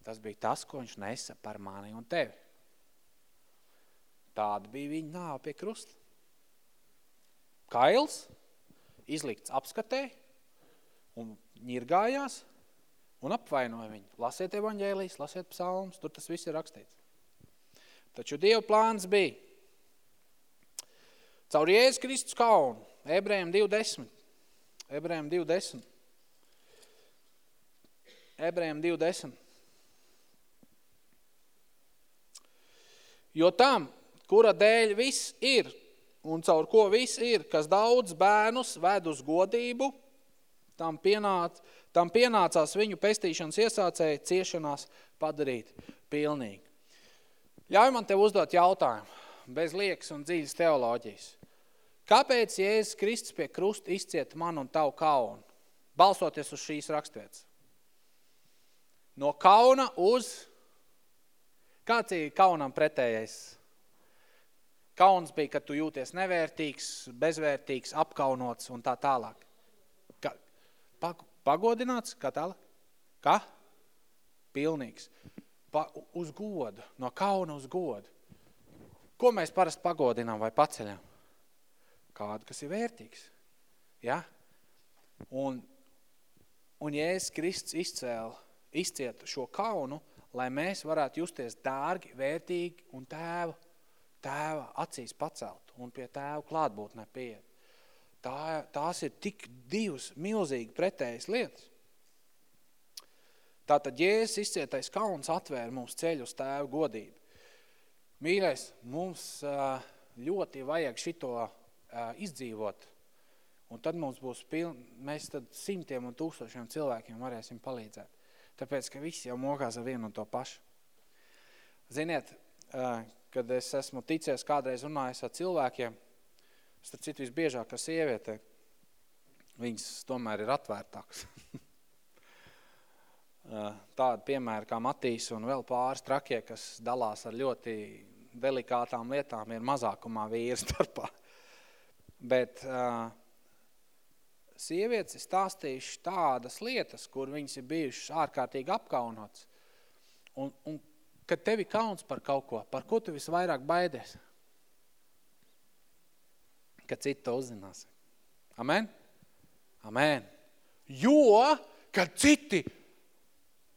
Tas bija tas, ko viņš nesa par mani un tevi. Tāda bija viņa nāva pie krusta. Kails, izlikts apskatē un ņirgājās, un apvainoja viņu. Lasiet evaņģēlijas, lasiet psalmus, tur tas viss ir rakstīts. Taču Dieva plāns bija caur Jēzus Kristus kaunu, Ebrejiem 2.10. Ebrejiem 2.10. Ebrejiem 2.10. Jo tam, kura dēļ viss ir, un caur ko viss ir, kas daudz bērnus ved uz godību, tam pienāca Tam pienācās viņu pestīšanas iesācēja ciešanās padarīt pilnīgi. Ļauj man tev uzdot jautājumu, bez liekas un dzīves teoloģijas. Kāpēc Jēzus Kristus pie krusta izcieta man un tavu kaunu, balsoties uz šīs rakstvietas? No kauna uz, kāds ir kaunam pretējais? Kauns bija, kad tu jūties nevērtīgs, bezvērtīgs, apkaunots un tā tālāk. Ka, Pagodināts, kā tālāk? Kā? Pilnīgs. Pa, uz godu, no kauna uz godu. Ko mēs parasti pagodinām vai paceļam? Kādu, kas ir vērtīgs. Ja? Un, un Jēzus Kristus izcēla, izcieta šo kaunu, lai mēs varētu justies dārgi, vērtīgi un tēva, tēva acīs pacelt un pie tēva klātbūtnē pieiet. Tā, tās ir tik divas milzīgi pretējas lietas. Tātad Jēzus izcietais kauns atvēra mums ceļu uz tēvu godību. Mīļais, mums ļoti vajag šito izdzīvot. Un tad mums būs piln, mēs tad simtiem un tūkstošiem cilvēkiem varēsim palīdzēt. Tāpēc, ka visi jau mokās ar vienu un to pašu. Ziniet, kad es esmu ticies kādreiz runājis ar cilvēkiem, starp citu visbiežāk ar sievietē, viņas tomēr ir atvērtāks. Tāda piemēra kā Matīs un vēl pāris trakie, kas dalās ar ļoti delikātām lietām, ir mazākumā vīra starpā. Bet uh, sievietes stāstījuši tādas lietas, kur viņas ir bijušas ārkārtīgi apkaunots. Un, un kad tevi kauns par kaut ko, par ko tu visvairāk baidies? Kad citi to uzzinās. Amen? Amen. Jo, kad citi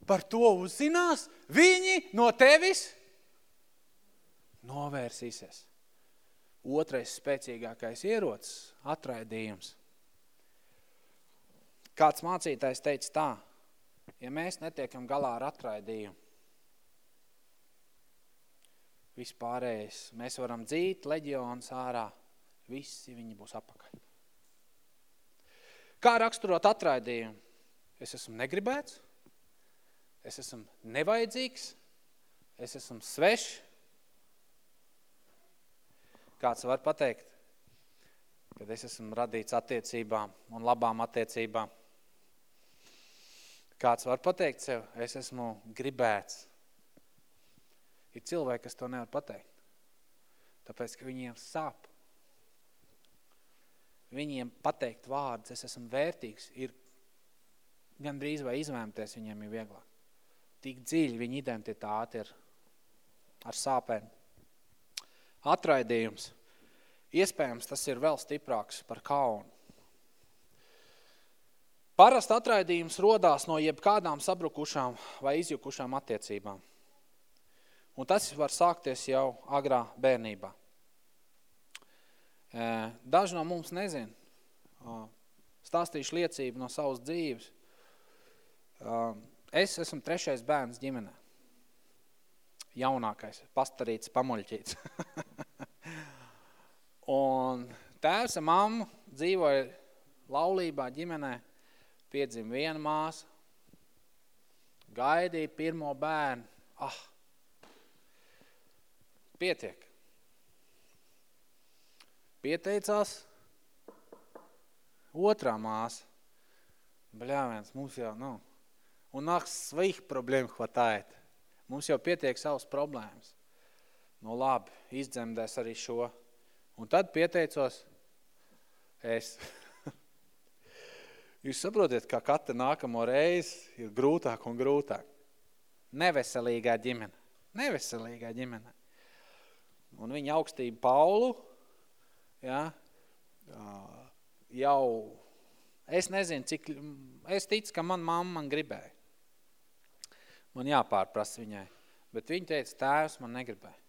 par to uzzinās, viņi no tevis novērsīsies. Otrais spēcīgākais ierocis – atraidījums. Kāds mācītājs teica tā, ja mēs netiekam galā ar atraidījumu, vispārējais, mēs varam dzīt leģionus ārā, visi viņi būs apakaļ. Kā raksturot atraidījumu? Es esmu negribēts, es esmu nevajadzīgs, es esmu svešs, Kāds var pateikt, kad es esmu radīts attiecībām un labām attiecībām. Kāds var pateikt sev, es esmu gribēts. Ir cilvēki, kas to nevar pateikt. Tāpēc, ka viņiem sāp. Viņiem pateikt vārdus, es esmu vērtīgs, ir gan drīz vai izvēmties viņiem ir vieglāk. Tik dziļi viņa identitāte ir ar sāpēm atraidījums. Iespējams, tas ir vēl stiprāks par kaunu. Parasti atraidījums rodās no jebkādām sabrukušām vai izjukušām attiecībām. Un tas var sākties jau agrā bērnībā. Daži no mums nezin. Stāstīšu liecību no savas dzīves. Es esmu trešais bērns ģimenē jaunākais, pastarīts, pamuļķīts. un tēvs un mamma dzīvoja laulībā ģimenē, piedzim viena māsa, gaidīja pirmo bērnu. Ah, pietiek. Pieteicās otrā māsa. Bļāviens, mums jau nav. Un nāks svih problēmu hvatājot. Mums jau pietiek savas problēmas. Nu labi, izdzemdēs arī šo. Un tad pieteicos es. Jūs saprotiet, ka katra nākamo reizi ir grūtāk un grūtāk. Neveselīgā ģimene. Neveselīgā ģimene. Un viņa augstība Paulu, ja, jau, es nezinu, cik, es ticu, ka man mamma man gribēja. Man jāpārprasa viņai. Bet viņa teica, tēvs man negribēja.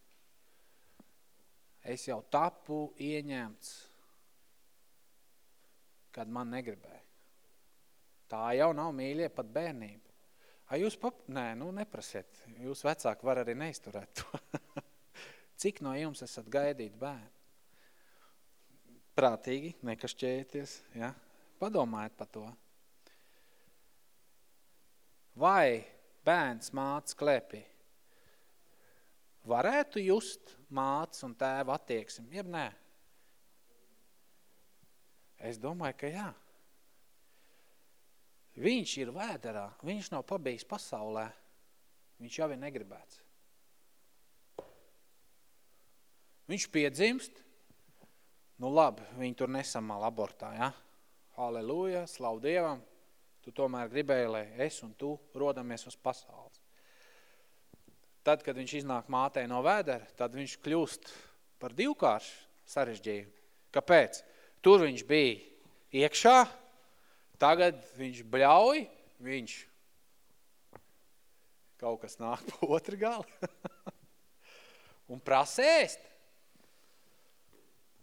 Es jau tapu ieņemts, kad man negribēja. Tā jau nav mīļie pat bērnība. A jūs pap... Nē, nu neprasiet. Jūs vecāki var arī neizturēt to. Cik no jums esat gaidīt bērnu? Prātīgi, nekašķēties, ja? Padomājiet par to. Vai bērns māc klēpī. Varētu just māc un tēva attieksmi, jeb nē? Es domāju, ka jā. Viņš ir vēderā, viņš nav pabijis pasaulē, viņš jau ir negribēts. Viņš piedzimst, nu labi, viņi tur nesamāla abortā, ja? Halleluja, slavu Dievam, Tu tomēr gribēji, lai es un tu rodamies uz pasaules. Tad, kad viņš iznāk mātei no vēdera, tad viņš kļūst par divkāršu sarežģījumu. Kāpēc? Tur viņš bija iekšā, tagad viņš bļauj, viņš kaut kas nāk pa otru gali un prasa ēst.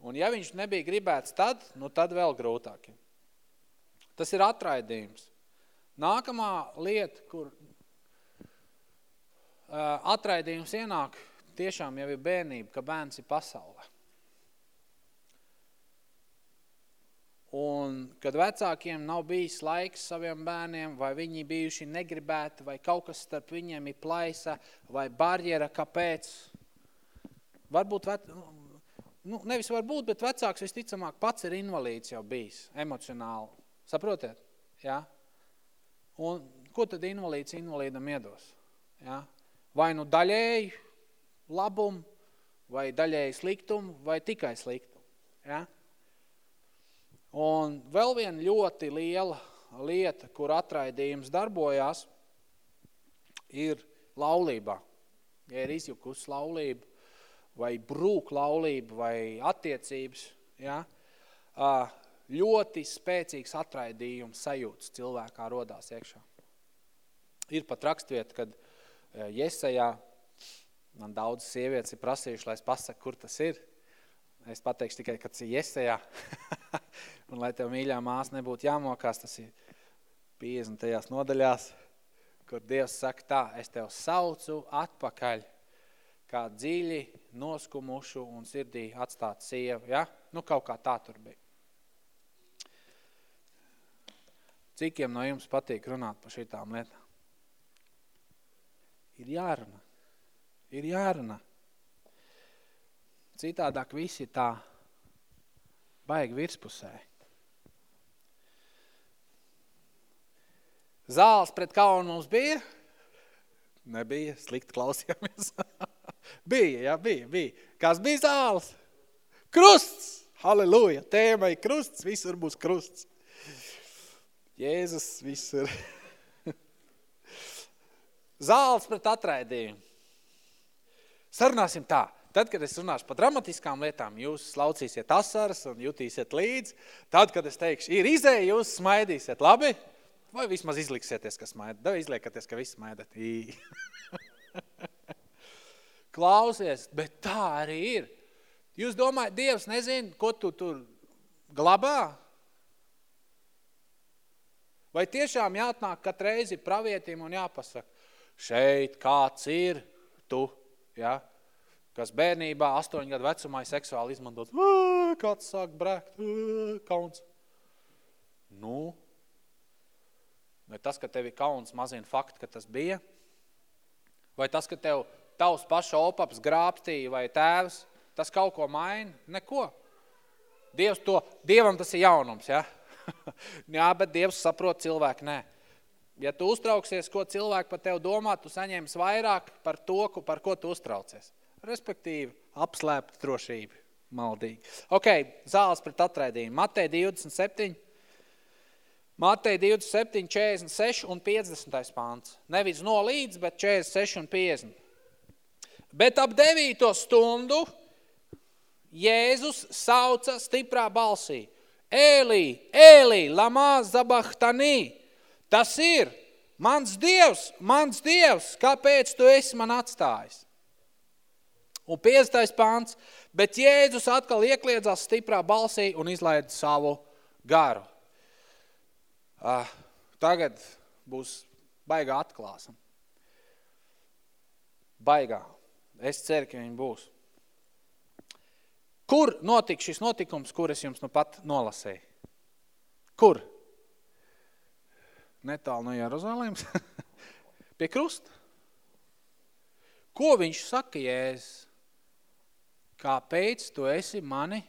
Un ja viņš nebija gribēts tad, nu tad vēl grūtāk. Tas ir atraidījums. Nākamā lieta, kur uh, atraidījums ienāk, tiešām jau ir bērnība, ka bērns ir pasaulē. Un, kad vecākiem nav bijis laiks saviem bērniem, vai viņi bijuši negribēti, vai kaut kas starp viņiem ir plaisa, vai barjera, kāpēc, varbūt, vec, nu, nevis varbūt, bet vecāks visticamāk pats ir invalīds jau bijis, emocionāli. Saprotiet? Ja? Un ko tad invalīds invalīdam iedos? Ja? Vai nu daļēji labumu, vai daļēji sliktumu, vai tikai sliktumu. Ja? Un vēl viena ļoti liela lieta, kur atraidījums darbojās, ir laulībā. Ja ir izjukus laulība, vai brūk laulība, vai attiecības, ja, ļoti spēcīgs atraidījums sajūtas cilvēkā rodās iekšā. Ir pat rakstvieta, kad Jesajā man daudz sievietes ir prasījuši, lai es pasaku, kur tas ir. Es pateikšu tikai, ka tas ir Jesajā. Un lai tev mīļā māsa nebūtu jāmokās, tas ir 50. nodaļās, kur Dievs saka tā, es tev saucu atpakaļ, kā dziļi noskumušu un sirdī atstāt sievu. Ja? Nu, kaut kā tā tur bija. Cikiem no jums patīk runāt par šitām lietām? Ir jārunā. Ir jārunā. Citādāk visi tā baigi virspusē. Zāles pret kaunu mums bija? Nebija, slikti klausījāmies. bija, jā, bija, bija. Kas bija zāles? Krusts! Halleluja! Tēma ir krusts, visur būs krusts. Jēzus visur. Zāles pret atraidījumu. Sarunāsim tā. Tad, kad es runāšu par dramatiskām lietām, jūs slaucīsiet asaras un jutīsiet līdzi. Tad, kad es teikšu, ir izēja, jūs smaidīsiet. Labi? Vai vismaz izliksieties, ka smaidat? Vai izliekaties, ka visi smaidat? Klausies, bet tā arī ir. Jūs domājat, Dievs nezina, ko tu tur glabā? Vai tiešām jāatnāk katreizi pravietim un jāpasaka, šeit kāds ir, tu, ja? kas bērnībā, astoņu gadu vecumā ir seksuāli izmantots. Kāds sāk brēkt, kauns. Nu, vai tas, ka tev ir kauns, mazina faktu, ka tas bija? Vai tas, ka tev tavs paša opaps grābstīja vai tēvs, tas kaut ko maina? Neko. Dievs to, Dievam tas ir jaunums, ja? jā, bet Dievs saprot cilvēku, nē. Ja tu uztrauksies, ko cilvēki par tevi domā, tu saņems vairāk par to, par ko tu uztraucies respektīvi apslēpta drošība maldīgi. Ok, zāles pret atraidījumu. Matei 27, Matei 27, 46 un 50. pāns. Nevis no līdz, bet 46 un 50. Bet ap devīto stundu Jēzus sauca stiprā balsī. Ēlī, Ēlī, lamā zabahtanī. Tas ir mans Dievs, mans Dievs, kāpēc tu esi man atstājis? Un 50. pāns, bet Jēzus atkal iekliedzās stiprā balsī un izlaida savu garu. Ah, tagad būs baigā atklāsam. Baigā. Es ceru, ka viņi būs. Kur notika šis notikums, kur es jums nu pat nolasēju? Kur? Netālu no Jeruzalemes? Pie krusta. Ko viņš saka, Jēzus? kāpēc tu esi mani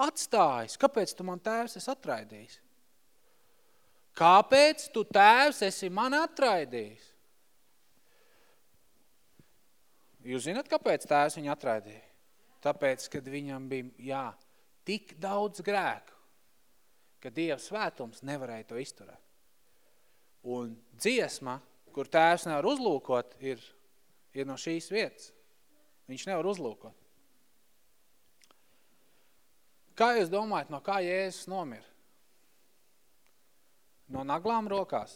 atstājis? Kāpēc tu man tēvs esi atraidījis? Kāpēc tu tēvs esi mani atraidījis? Jūs zināt, kāpēc tēvs viņu atraidīja? Tāpēc, kad viņam bija, jā, tik daudz grēku, ka Dieva svētums nevarēja to izturēt. Un dziesma, kur tēvs nevar uzlūkot, ir, ir no šīs vietas. Viņš nevar uzlūkot. Kā jūs domājat, no kā Jēzus nomira? No naglām rokās?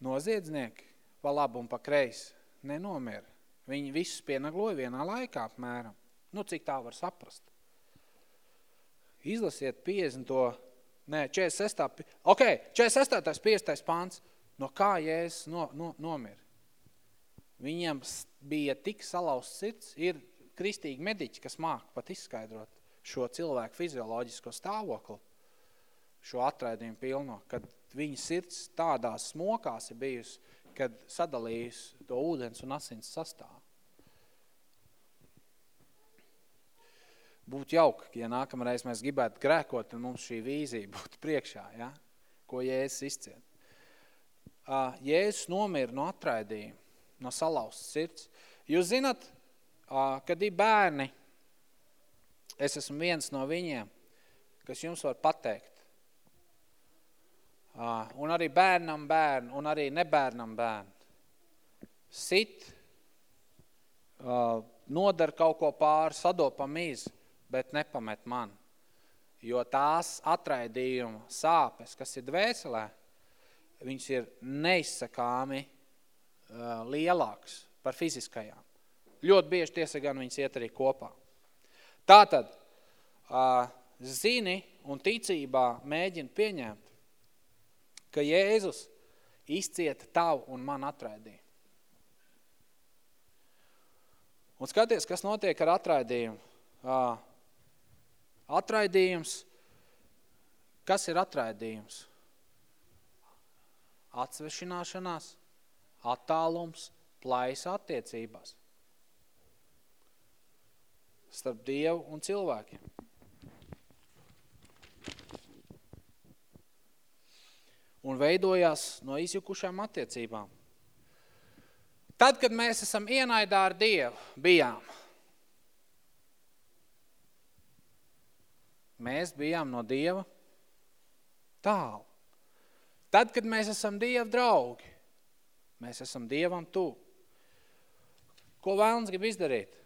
Noziedznieki pa labu un pa kreisi nenomira. Viņi visus pienagloja vienā laikā apmēram. Nu, cik tā var saprast. Izlasiet 50. Nē, 46. Ok, 46. 50. pāns. No kā Jēzus no, no, nomira? Viņam bija tik salauzts sirds, ir kristīgi mediķi, kas māk pat izskaidrot šo cilvēku fizioloģisko stāvokli, šo atraidījumu pilno, kad viņa sirds tādās smokās ir bijusi, kad sadalījis to ūdens un asins sastāvu. Būtu jauki, ja nākamreiz mēs gribētu grēkot, un mums šī vīzija būtu priekšā, ja? ko Jēzus izciet. Jēzus nomira no atraidījuma, no salauztas sirds. Jūs zinat, kad ir bērni, es esmu viens no viņiem, kas jums var pateikt. Un arī bērnam bērnu, un arī nebērnam bērnu. Sit, nodara kaut ko pāri, sadopa mīzi, bet nepamet man. Jo tās atraidījuma sāpes, kas ir dvēselē, viņas ir neizsakāmi uh, lielāks par fiziskajām. Ļoti bieži tiesa gan viņas iet arī kopā. Tātad, uh, zini un ticībā mēģina pieņemt, ka Jēzus izcieta tavu un man atraidījumu. Un skaties, kas notiek ar atraidījumu. Atraidījums, kas ir atraidījums? Atsvešināšanās, attālums, plaisa attiecībās starp Dievu un cilvēkiem. Un veidojās no izjukušām attiecībām. Tad, kad mēs esam ienaidā ar Dievu, bijām, mēs bijām no Dieva tālu. Tad, kad mēs esam Dieva draugi, mēs esam Dievam tu. Ko vēlns grib izdarīt?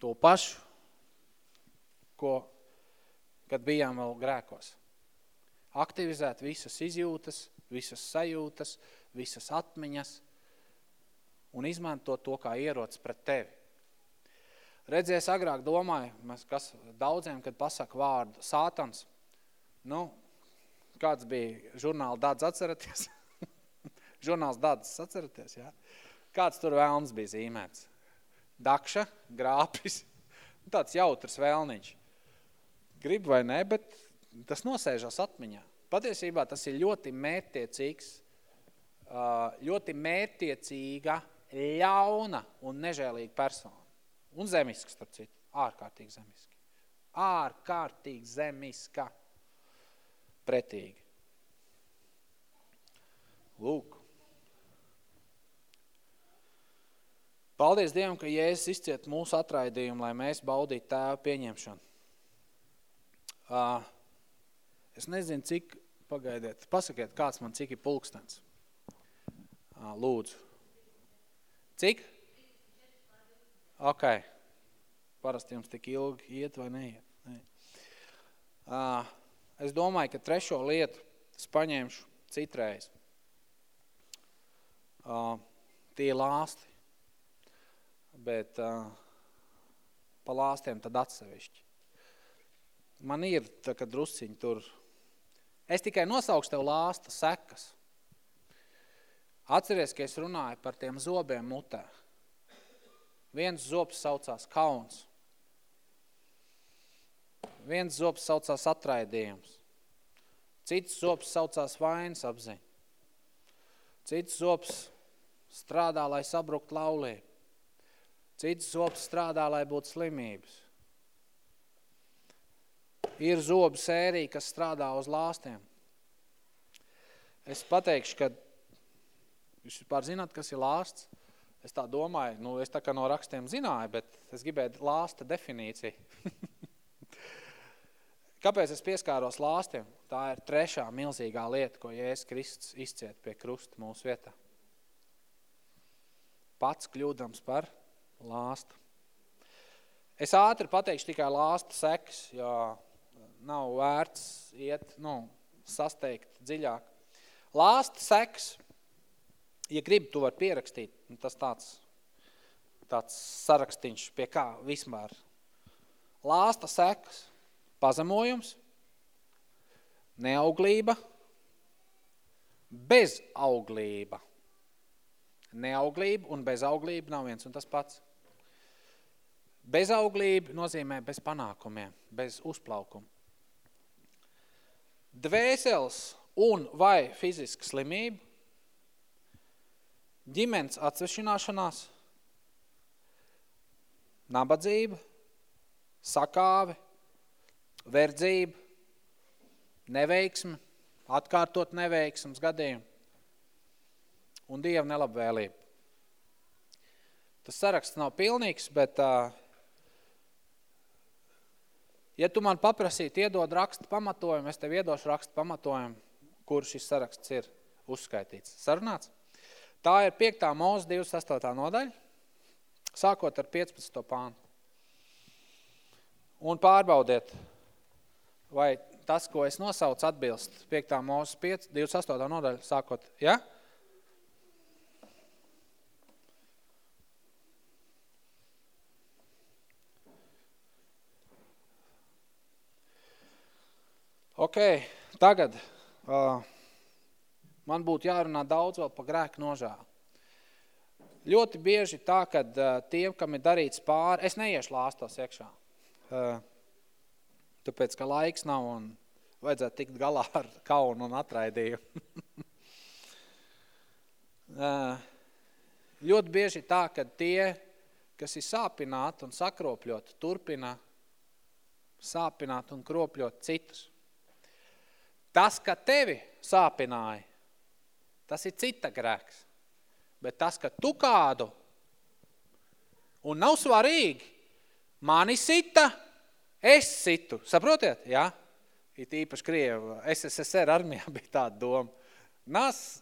To pašu, ko, kad bijām vēl grēkos. Aktivizēt visas izjūtas, visas sajūtas, visas atmiņas un izmantot to kā ierots pret tevi. Redzies, agrāk domāju, kas daudziem, kad pasaka vārdu sātans, nu, kāds bija žurnāla dads atceraties? Žurnāls dads atceraties, jā? Kāds tur vēlns bija zīmēts? Dakša, grāpis, tāds jautrs vēlniņš. Grib vai ne, bet tas nosēžas atmiņā. Patiesībā tas ir ļoti mērtiecīgs, ļoti mērtiecīga, ļauna un nežēlīga persona. Un zemisks, starp citu. Ārkārtīgi zemiski. Ārkārtīgi zemiska. Pretīgi. Lūk. Paldies Dievam, ka Jēzus izciet mūsu atraidījumu, lai mēs baudītu tēva pieņemšanu. Es nezinu, cik, pagaidiet, pasakiet, kāds man cik ir pulkstens. Lūdzu. Cik? Ok. Parasti jums tik ilgi iet vai neiet. Ne. Es domāju, ka trešo lietu es paņemšu citreiz. Tie lāsti. Bet pa lāstiem tad atsevišķi. Man ir tā, ka drusciņi tur. Es tikai nosaukšu tev lāsta sekas. Atceries, ka es runāju par tiem zobiem mutē. Viens zobs saucās kauns. Viens zobs saucās atraidījums. Cits zobs saucās vainas apziņa. Cits zobs strādā, lai sabrukt laulību. Cits zobs strādā, lai būtu slimības. Ir zobu sērija, kas strādā uz lāstiem. Es pateikšu, ka jūs vispār zināt, kas ir lāsts? Es tā domāju, nu, es tā kā no rakstiem zināju, bet es gribēju lāsta definīciju. Kāpēc es pieskāros lāstiem? Tā ir trešā milzīgā lieta, ko Jēzus Kristus izciet pie krusta mūsu vietā. Pats kļūdams par lāstu. Es ātri pateikšu tikai lāsta sekas, jo nav vērts iet, nu, sasteigt dziļāk. Lāsta sekas ja gribi, tu var pierakstīt, tas tāds, tāds sarakstīņš pie kā vismēr. Lāsta sekas, pazemojums, neauglība, bezauglība. Neauglība un bezauglība nav viens un tas pats. Bezauglība nozīmē bez panākumiem, bez uzplaukuma. Dvēseles un vai fiziska slimība, ģimenes atsvešināšanās, nabadzība, sakāve, verdzība, neveiksme, atkārtot neveiksmes gadījumu un Dieva nelabvēlība. Tas saraksts nav pilnīgs, bet uh, ja tu man paprasītu iedod rakstu pamatojumu, es tev iedošu rakstu pamatojumu, kur šis saraksts ir uzskaitīts. Sarunāts? Tā ir 5. mūzes 28. nodaļa, sākot ar 15. pāntu. Un pārbaudiet, vai tas, ko es nosaucu, atbilst 5. mūzes 5, 28. nodaļa, sākot, ja? Ok, tagad uh, man būtu jārunā daudz vēl par grēku nožēlu. Ļoti bieži tā, kad uh, tiem, kam ir darīts pāri, es neiešu lāstos iekšā. Uh, tāpēc, ka laiks nav un vajadzētu tikt galā ar kaunu un atraidījumu. uh, ļoti bieži tā, ka tie, kas ir sāpināti un sakropļot, turpina sāpināt un kropļot citus. Tas, ka tevi sāpināja, tas ir cita grēks. Bet tas, ka tu kādu, un nav svarīgi, mani sita, es situ. Saprotiet? Jā? It īpaši Krieva, SSSR armijā bija tāda doma. Nas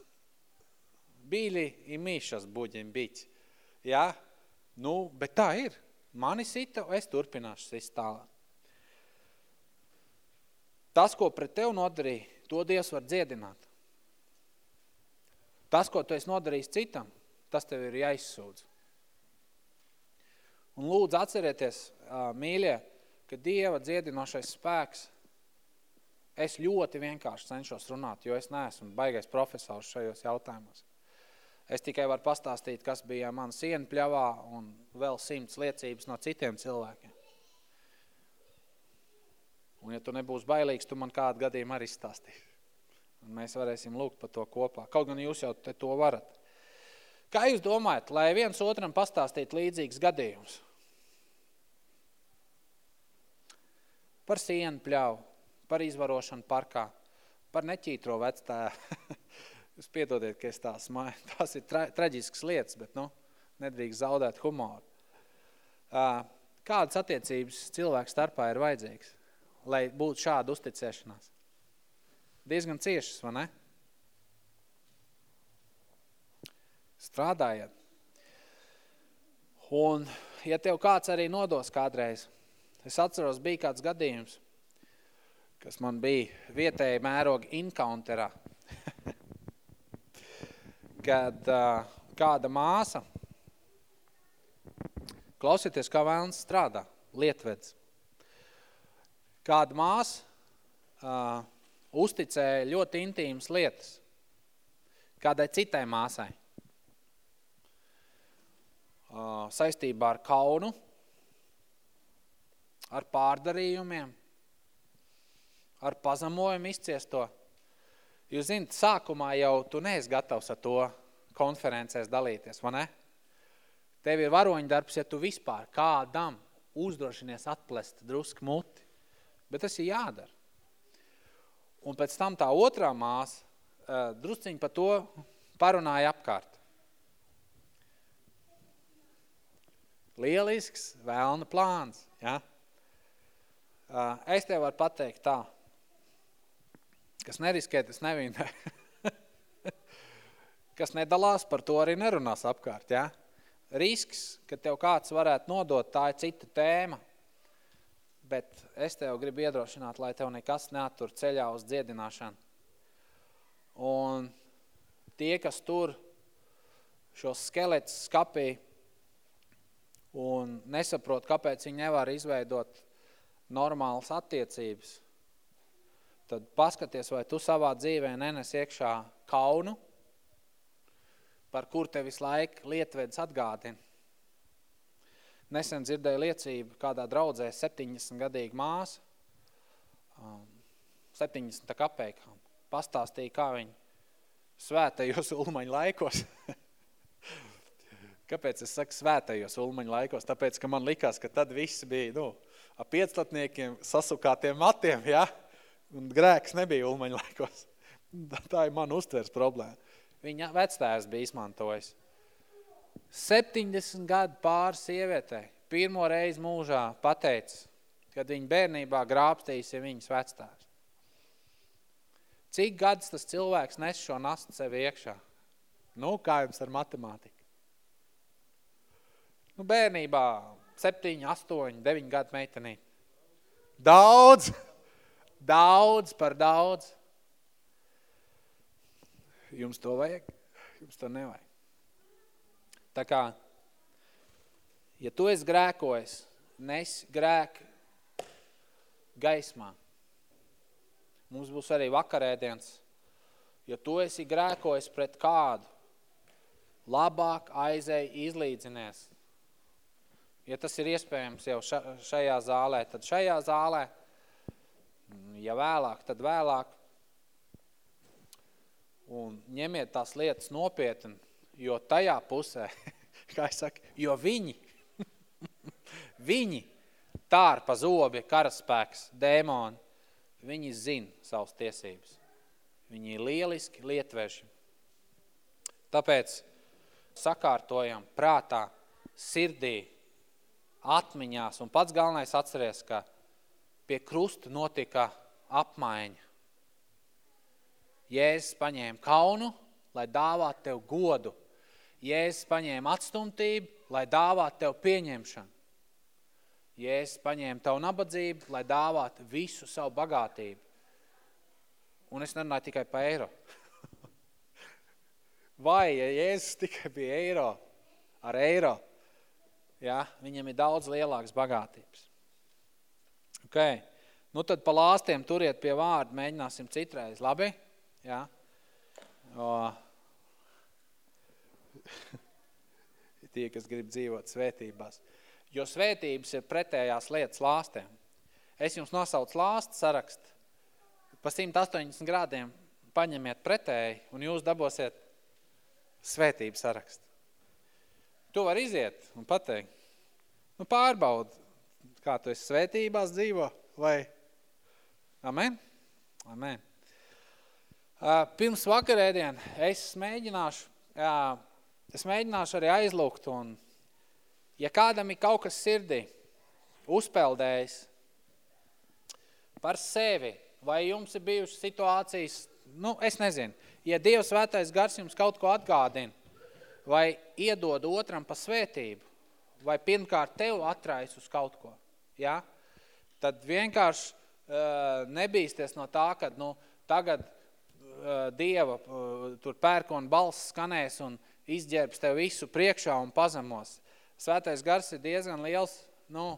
bīļi i mīšas buģim biķi. Jā? Nu, bet tā ir. Mani sita, es turpināšu sist tālāk. Tas, ko pret tev nodarīja, to Dievs var dziedināt. Tas, ko tu esi nodarījis citam, tas tev ir jāizsūdz. Un lūdzu atcerieties, mīļie, ka Dieva dziedinošais spēks, es ļoti vienkārši cenšos runāt, jo es neesmu baigais profesors šajos jautājumos. Es tikai varu pastāstīt, kas bija man siena pļavā un vēl simts liecības no citiem cilvēkiem. Un ja tu nebūsi bailīgs, tu man kādu gadījumu arī stāstīsi. Un mēs varēsim lūgt par to kopā. Kaut gan jūs jau te to varat. Kā jūs domājat, lai viens otram pastāstītu līdzīgs gadījums? Par sienu pļauju, par izvarošanu parkā, par neķītro vectāju. jūs piedodiet, ka es tā smāju. Tās ir tra traģiskas lietas, bet nu, nedrīkst zaudēt humoru. Kādas attiecības cilvēku starpā ir vajadzīgs? Lai būtu šāda uzticēšanās? Diezgan ciešas, vai ne? Strādājiet. Un, ja tev kāds arī nodos kādreiz, es atceros, bija kāds gadījums, kas man bija vietēji mēroga encounterā, kad uh, kāda māsa, klausieties, kā vēlns strādā, lietveds, kāda māsa uh, uzticēja ļoti intīmas lietas kādai citai māsai. Uh, saistībā ar kaunu, ar pārdarījumiem, ar pazemojumu izciesto. Jūs zināt, sākumā jau tu neesi gatavs ar to konferencēs dalīties, vai ne? Tev ir varoņdarbs, ja tu vispār kādam uzdrošinies atplest drusku muti. Bet tas ir jādara. Un pēc tam tā otrā māsa uh, drusciņi par to parunāja apkārt. Lielisks vēlna plāns. Ja? Uh, es tev varu pateikt tā, kas neriskē, tas nevīnē. kas nedalās, par to arī nerunās apkārt. Ja? Risks, ka tev kāds varētu nodot, tā ir cita tēma bet es tev gribu iedrošināt, lai tev nekas neattur ceļā uz dziedināšanu. Un tie, kas tur šos skeletus skapī un nesaprot, kāpēc viņi nevar izveidot normālas attiecības, tad paskaties, vai tu savā dzīvē nenes iekšā kaunu, par kur te visu laiku lietvedis atgādina. Nesen dzirdēju liecību kādā draudzē 70 gadīga māsa, 70 um, kapēkām, pastāstīja, kā viņi svētajos ulmaņu laikos. Kāpēc es saku svētajos ulmaņu laikos? Tāpēc, ka man likās, ka tad viss bija, nu, ap pieclatniekiem sasukātiem matiem, ja? Un grēks nebija ulmaņu laikos. Tā ir man uztvers problēma. Viņa vectēvs bija izmantojis. 70 gadu pār sievietei pirmo reizi mūžā pateica, kad viņa bērnībā grābstīs ja viņas vectēvs. Cik gadus tas cilvēks nes šo nastu sev iekšā? Nu, kā jums ar matemātiku? Nu, bērnībā 7, 8, 9 gadu meitenī. Daudz, daudz par daudz. Jums to vajag, jums to nevajag. Tā kā, ja tu esi grēkojis, nes grēku gaismā. Mums būs arī vakarēdiens. Ja tu esi grēkojis pret kādu, labāk aizēj izlīdzinies. Ja tas ir iespējams jau šajā zālē, tad šajā zālē, ja vēlāk, tad vēlāk. Un ņemiet tās lietas nopietni, jo tajā pusē, kā es saku, jo viņi, viņi tārpa zobi, karaspēks, dēmoni, viņi zina savas tiesības. Viņi ir lieliski lietveži. Tāpēc sakārtojam prātā, sirdī, atmiņās, un pats galvenais atceries, ka pie krusta notika apmaiņa. Jēzus paņēma kaunu, lai dāvātu tev godu. Jēzus paņēma atstumtību, lai dāvātu tev pieņemšanu. Jēzus paņēma tavu nabadzību, lai dāvātu visu savu bagātību. Un es nerunāju tikai par eiro. Vai, ja Jēzus tikai bija eiro, ar eiro, ja, viņam ir daudz lielākas bagātības. Okay. Nu tad pa lāstiem turiet pie vārda, mēģināsim citreiz, labi? Ja? O, tie, kas grib dzīvot svētībās. Jo svētības ir pretējās lietas lāstiem. Es jums nosaucu lāstu sarakstu. Pa 180 grādiem paņemiet pretēji un jūs dabosiet svētību sarakstu. Tu var iziet un pateikt, nu pārbaud, kā tu esi svētībās dzīvo, vai amen? Amen. Pirms vakarēdien es mēģināšu, es mēģināšu arī aizlūgt un, ja kādam ir kaut kas sirdī uzpeldējis par sevi, vai jums ir bijušas situācijas, nu, es nezinu, ja Dievs svētais gars jums kaut ko atgādina, vai iedod otram pa svētību, vai pirmkārt tev atrais uz kaut ko, ja? tad vienkārši uh, nebīsties no tā, ka nu, tagad uh, Dieva uh, tur pērkona balss skanēs un izģērbs tev visu priekšā un pazemos. Svētais gars ir diezgan liels, nu,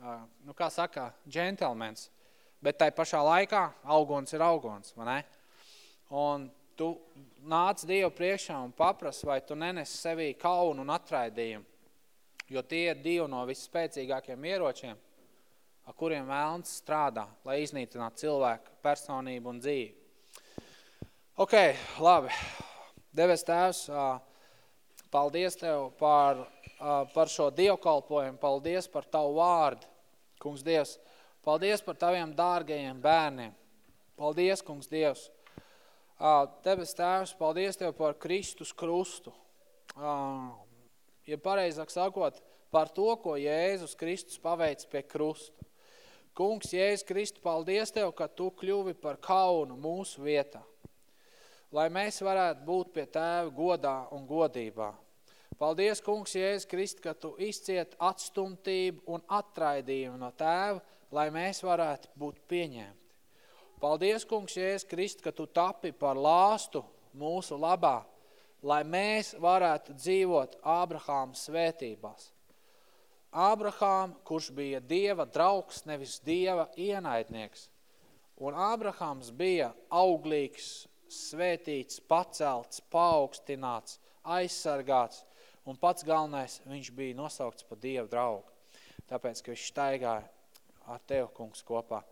uh, nu kā saka, džentelmens, bet tai pašā laikā augons ir augons, vai ne? Un tu nāc Dievu priekšā un papras, vai tu nenes sevī kaunu un atraidījumu, jo tie ir divi no visspēcīgākiem ieročiem, ar kuriem vēlns strādā, lai iznītinātu cilvēku personību un dzīvi. Ok, labi. Deves tēvs, paldies Tev par, par šo dievkalpojumu, paldies par Tavu vārdu, kungs Dievs. Paldies par Taviem dārgajiem bērniem. Paldies, kungs Dievs, Debes tēvs, paldies Tev par Kristus krustu. Ja pareizāk sakot, par to, ko Jēzus Kristus paveic pie krusta. Kungs, Jēzus Kristu, paldies Tev, ka Tu kļuvi par kaunu mūsu vietā. Lai mēs varētu būt pie Tēva godā un godībā. Paldies, kungs, Jēzus Kristu, ka Tu izciet atstumtību un atraidījumu no Tēva, lai mēs varētu būt pieņemti. Paldies, kungs, Jēzus Krist, ka tu tapi par lāstu mūsu labā, lai mēs varētu dzīvot Ābrahāma svētībās. Ābrahām, kurš bija Dieva draugs, nevis Dieva ienaidnieks. Un Ābrahāms bija auglīgs, svētīts, pacelts, paaugstināts, aizsargāts, un pats galvenais, viņš bija nosaukts par Dievu draugu. Tāpēc, ka viņš staigāja ar Tev, kungs, kopā.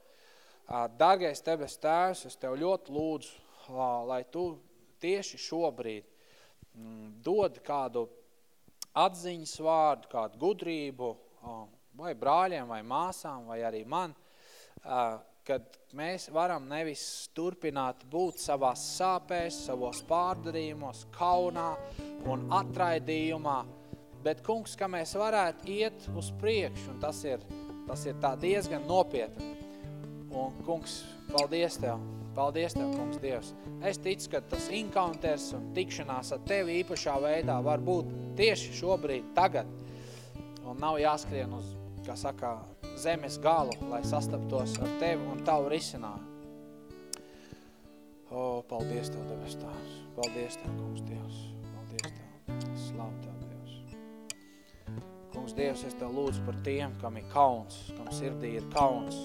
Dargais Tebes tēvs, es Tev ļoti lūdzu, lai Tu tieši šobrīd mm, dod kādu atziņas vārdu, kādu gudrību, vai brāļiem, vai māsām, vai arī man, kad mēs varam nevis turpināt būt savās sāpēs, savos pārdarījumos, kaunā un atraidījumā, bet, kungs, ka mēs varētu iet uz priekšu, un tas ir, tas ir tā diezgan nopietni. Un, kungs, paldies Tev, paldies Tev, kungs, Dievs. Es ticu, ka tas encounters un tikšanās ar Tevi īpašā veidā var būt tieši šobrīd, tagad, un nav jāskrien uz, kā saka, zemes galu, lai sastaptos ar Tevi un Tavu risinājumu. O, paldies Tev, debes Tās. Paldies Tev, kungs, Dievs. Paldies Tev. Slavu Tev, Dievs. Kungs, Dievs, es Tev lūdzu par tiem, kam ir kauns, kam sirdī ir kauns.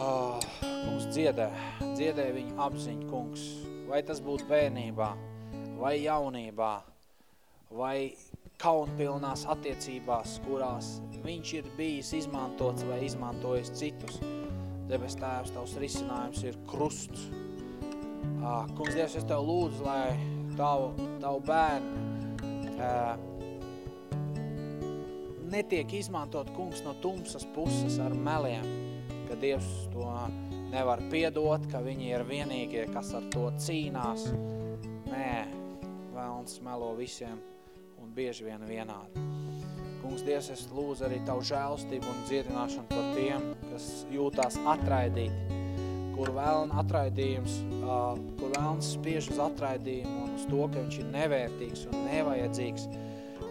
Oh, kungs, dziedē, dziedē viņu apziņu, kungs. Vai tas būtu bērnībā, vai jaunībā, vai kaunpilnās attiecībās, kurās viņš ir bijis izmantots vai izmantojis citus. Debes tēvs, tavs risinājums ir krusts. Kungs, Dievs, es tev lūdzu, lai tavu, tavu bērnu netiek izmantot, kungs, no tumsas puses ar meliem, ka Dievs to nevar piedot, ka viņi ir vienīgie, kas ar to cīnās. Nē, vēlns melo visiem bieži vien vienādi. Kungs, Dievs, es lūdzu arī Tavu žēlstību un dziedināšanu par tiem, kas jūtās atraidīti, kur vēlna atraidījums, kur vēlns spiež uz atraidījumu un uz to, ka viņš ir nevērtīgs un nevajadzīgs,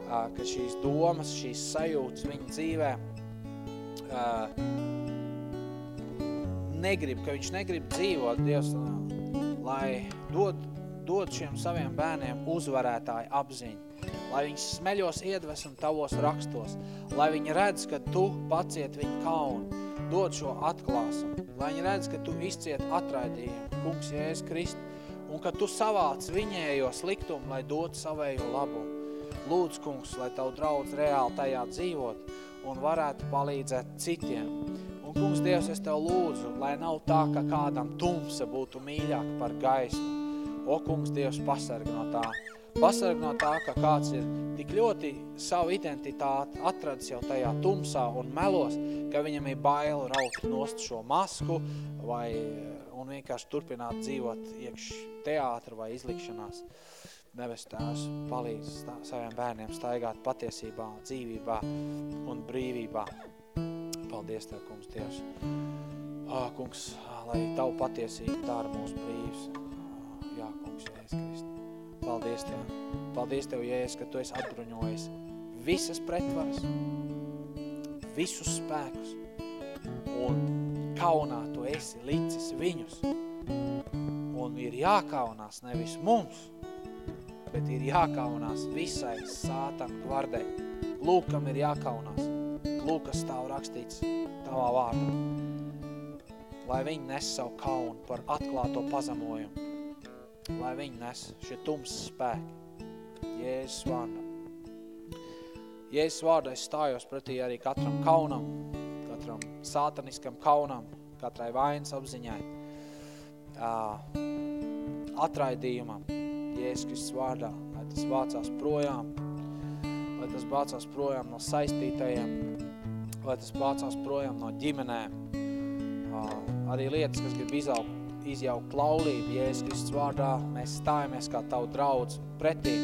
ka šīs domas, šīs sajūtas viņa dzīvē negrib, ka viņš negrib dzīvot, Dievs, lai dod, dod šiem saviem bērniem uzvarētāju apziņu, lai viņi smeļos iedvesmu tavos rakstos, lai viņi redz, ka tu paciet viņu kaunu, dod šo atklāsumu, lai viņi redz, ka tu izciet atraidījumu, kungs Jēzus Kristu, un ka tu savāc viņējo sliktumu, lai dod savējo labumu. Lūdzu, kungs, lai tavu draudz reāli tajā dzīvot un varētu palīdzēt citiem. Un, kungs, Dievs, es tev lūdzu, lai nav tā, ka kādam tumsa būtu mīļāka par gaismu. O, kungs, Dievs, pasarg no tā. Pasarg no tā, ka kāds ir tik ļoti savu identitāti atradis jau tajā tumsā un melos, ka viņam ir baila raut nost šo masku vai, un vienkārši turpināt dzīvot iekš teātra vai izlikšanās. Debes tēvs palīdz stā, saviem bērniem staigāt patiesībā, dzīvībā un brīvībā. Paldies Tev, kungs, Dievs. Ā, kungs, lai Tavu patiesība dara mūsu brīvs. Jā, kungs, Jēzus. Paldies Tev. Paldies Tev, Jēzus, ka Tu esi atbruņojis visas pretvaras, visus spēkus. Un kaunā Tu esi licis viņus. Un ir jākaunās nevis mums, bet ir jākaunās visai sātana gvardē. Lūk, kam ir jākaunās. Lūk, kas stāv rakstīts tavā vārdā. Lai viņi nes savu kaunu par atklāto pazemojumu lai viņi nes šie tumsas spēki. Jēzus vārdā. Jēzus vārdā es stājos pretī arī katram kaunam, katram sātaniskam kaunam, katrai vainas apziņai, atraidījumam, Jēzus Kristus vārdā, lai tas vācās projām, lai tas vācās projām no saistītajiem, lai tas vācās projām no ģimenēm, arī lietas, kas grib izaugt izjaukt laulību, Jēzus Kristus vārdā, mēs stājamies kā tavu draudz pretī.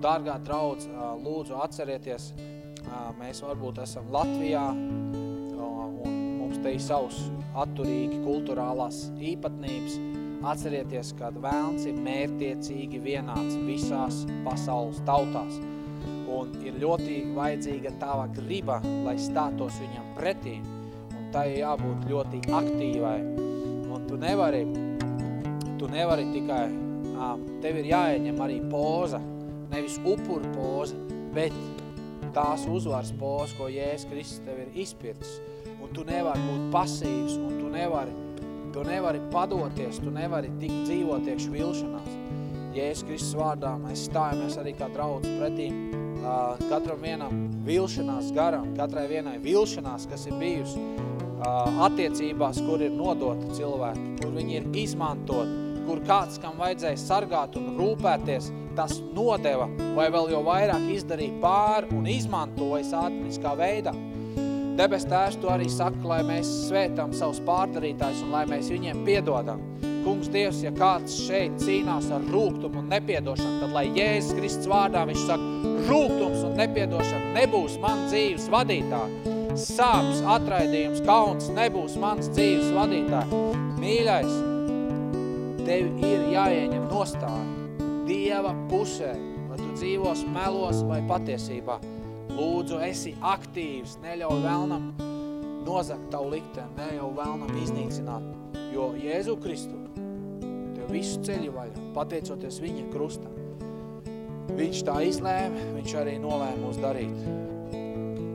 Dārgā draudz, lūdzu atcerieties, mēs varbūt esam Latvijā, un mums te ir savs atturīgi kulturālās īpatnības. Atcerieties, ka vēlns ir mērtiecīgi vienāds visās pasaules tautās. Un ir ļoti vajadzīga tava griba, lai stātos viņam pretī. Un tai jābūt ļoti aktīvai nevari, tu nevari tikai tev ir jāieņem arī poza, nevis upura poza, bet tās uzvaras poza, ko Jēzus Kristus tev ir izpircis. Un tu nevari būt pasīvs, un tu nevari, tu nevari padoties, tu nevari tik dzīvot iekš vilšanās. Jēzus Kristus vārdā mēs stājamies arī kā draudz pretīm uh, katram vienam vilšanās garam, katrai vienai vilšanās, kas ir bijusi attiecībās, kur ir nodota cilvēki, kur viņi ir izmantot, kur kāds, kam vajadzēja sargāt un rūpēties, tas nodeva vai vēl jau vairāk izdarīja pāri un izmantoja sātaniskā veidā. Debes tēvs, tu arī saka, lai mēs svētam savus pārdarītājus un lai mēs viņiem piedodam. Kungs Dievs, ja kāds šeit cīnās ar rūgtumu un nepiedošanu, tad lai Jēzus Kristus vārdā viņš saka, rūgtums un nepiedošana nebūs man dzīves vadītāji. Sāps, atraidījums, kauns nebūs mans dzīves vadītāji. Mīļais, tev ir jāieņem nostāja Dieva pusē, vai tu dzīvos melos vai patiesībā. Lūdzu, esi aktīvs, neļauj vēlnam nozakt tavu likteni, neļauj vēlnam iznīcināt, jo Jēzu Kristu tev visu ceļu vaļā, pateicoties viņa krustam. Viņš tā izlēma, viņš arī nolēma mūs darīt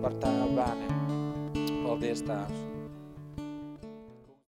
par tēva bērniem. Paldies, tēvs!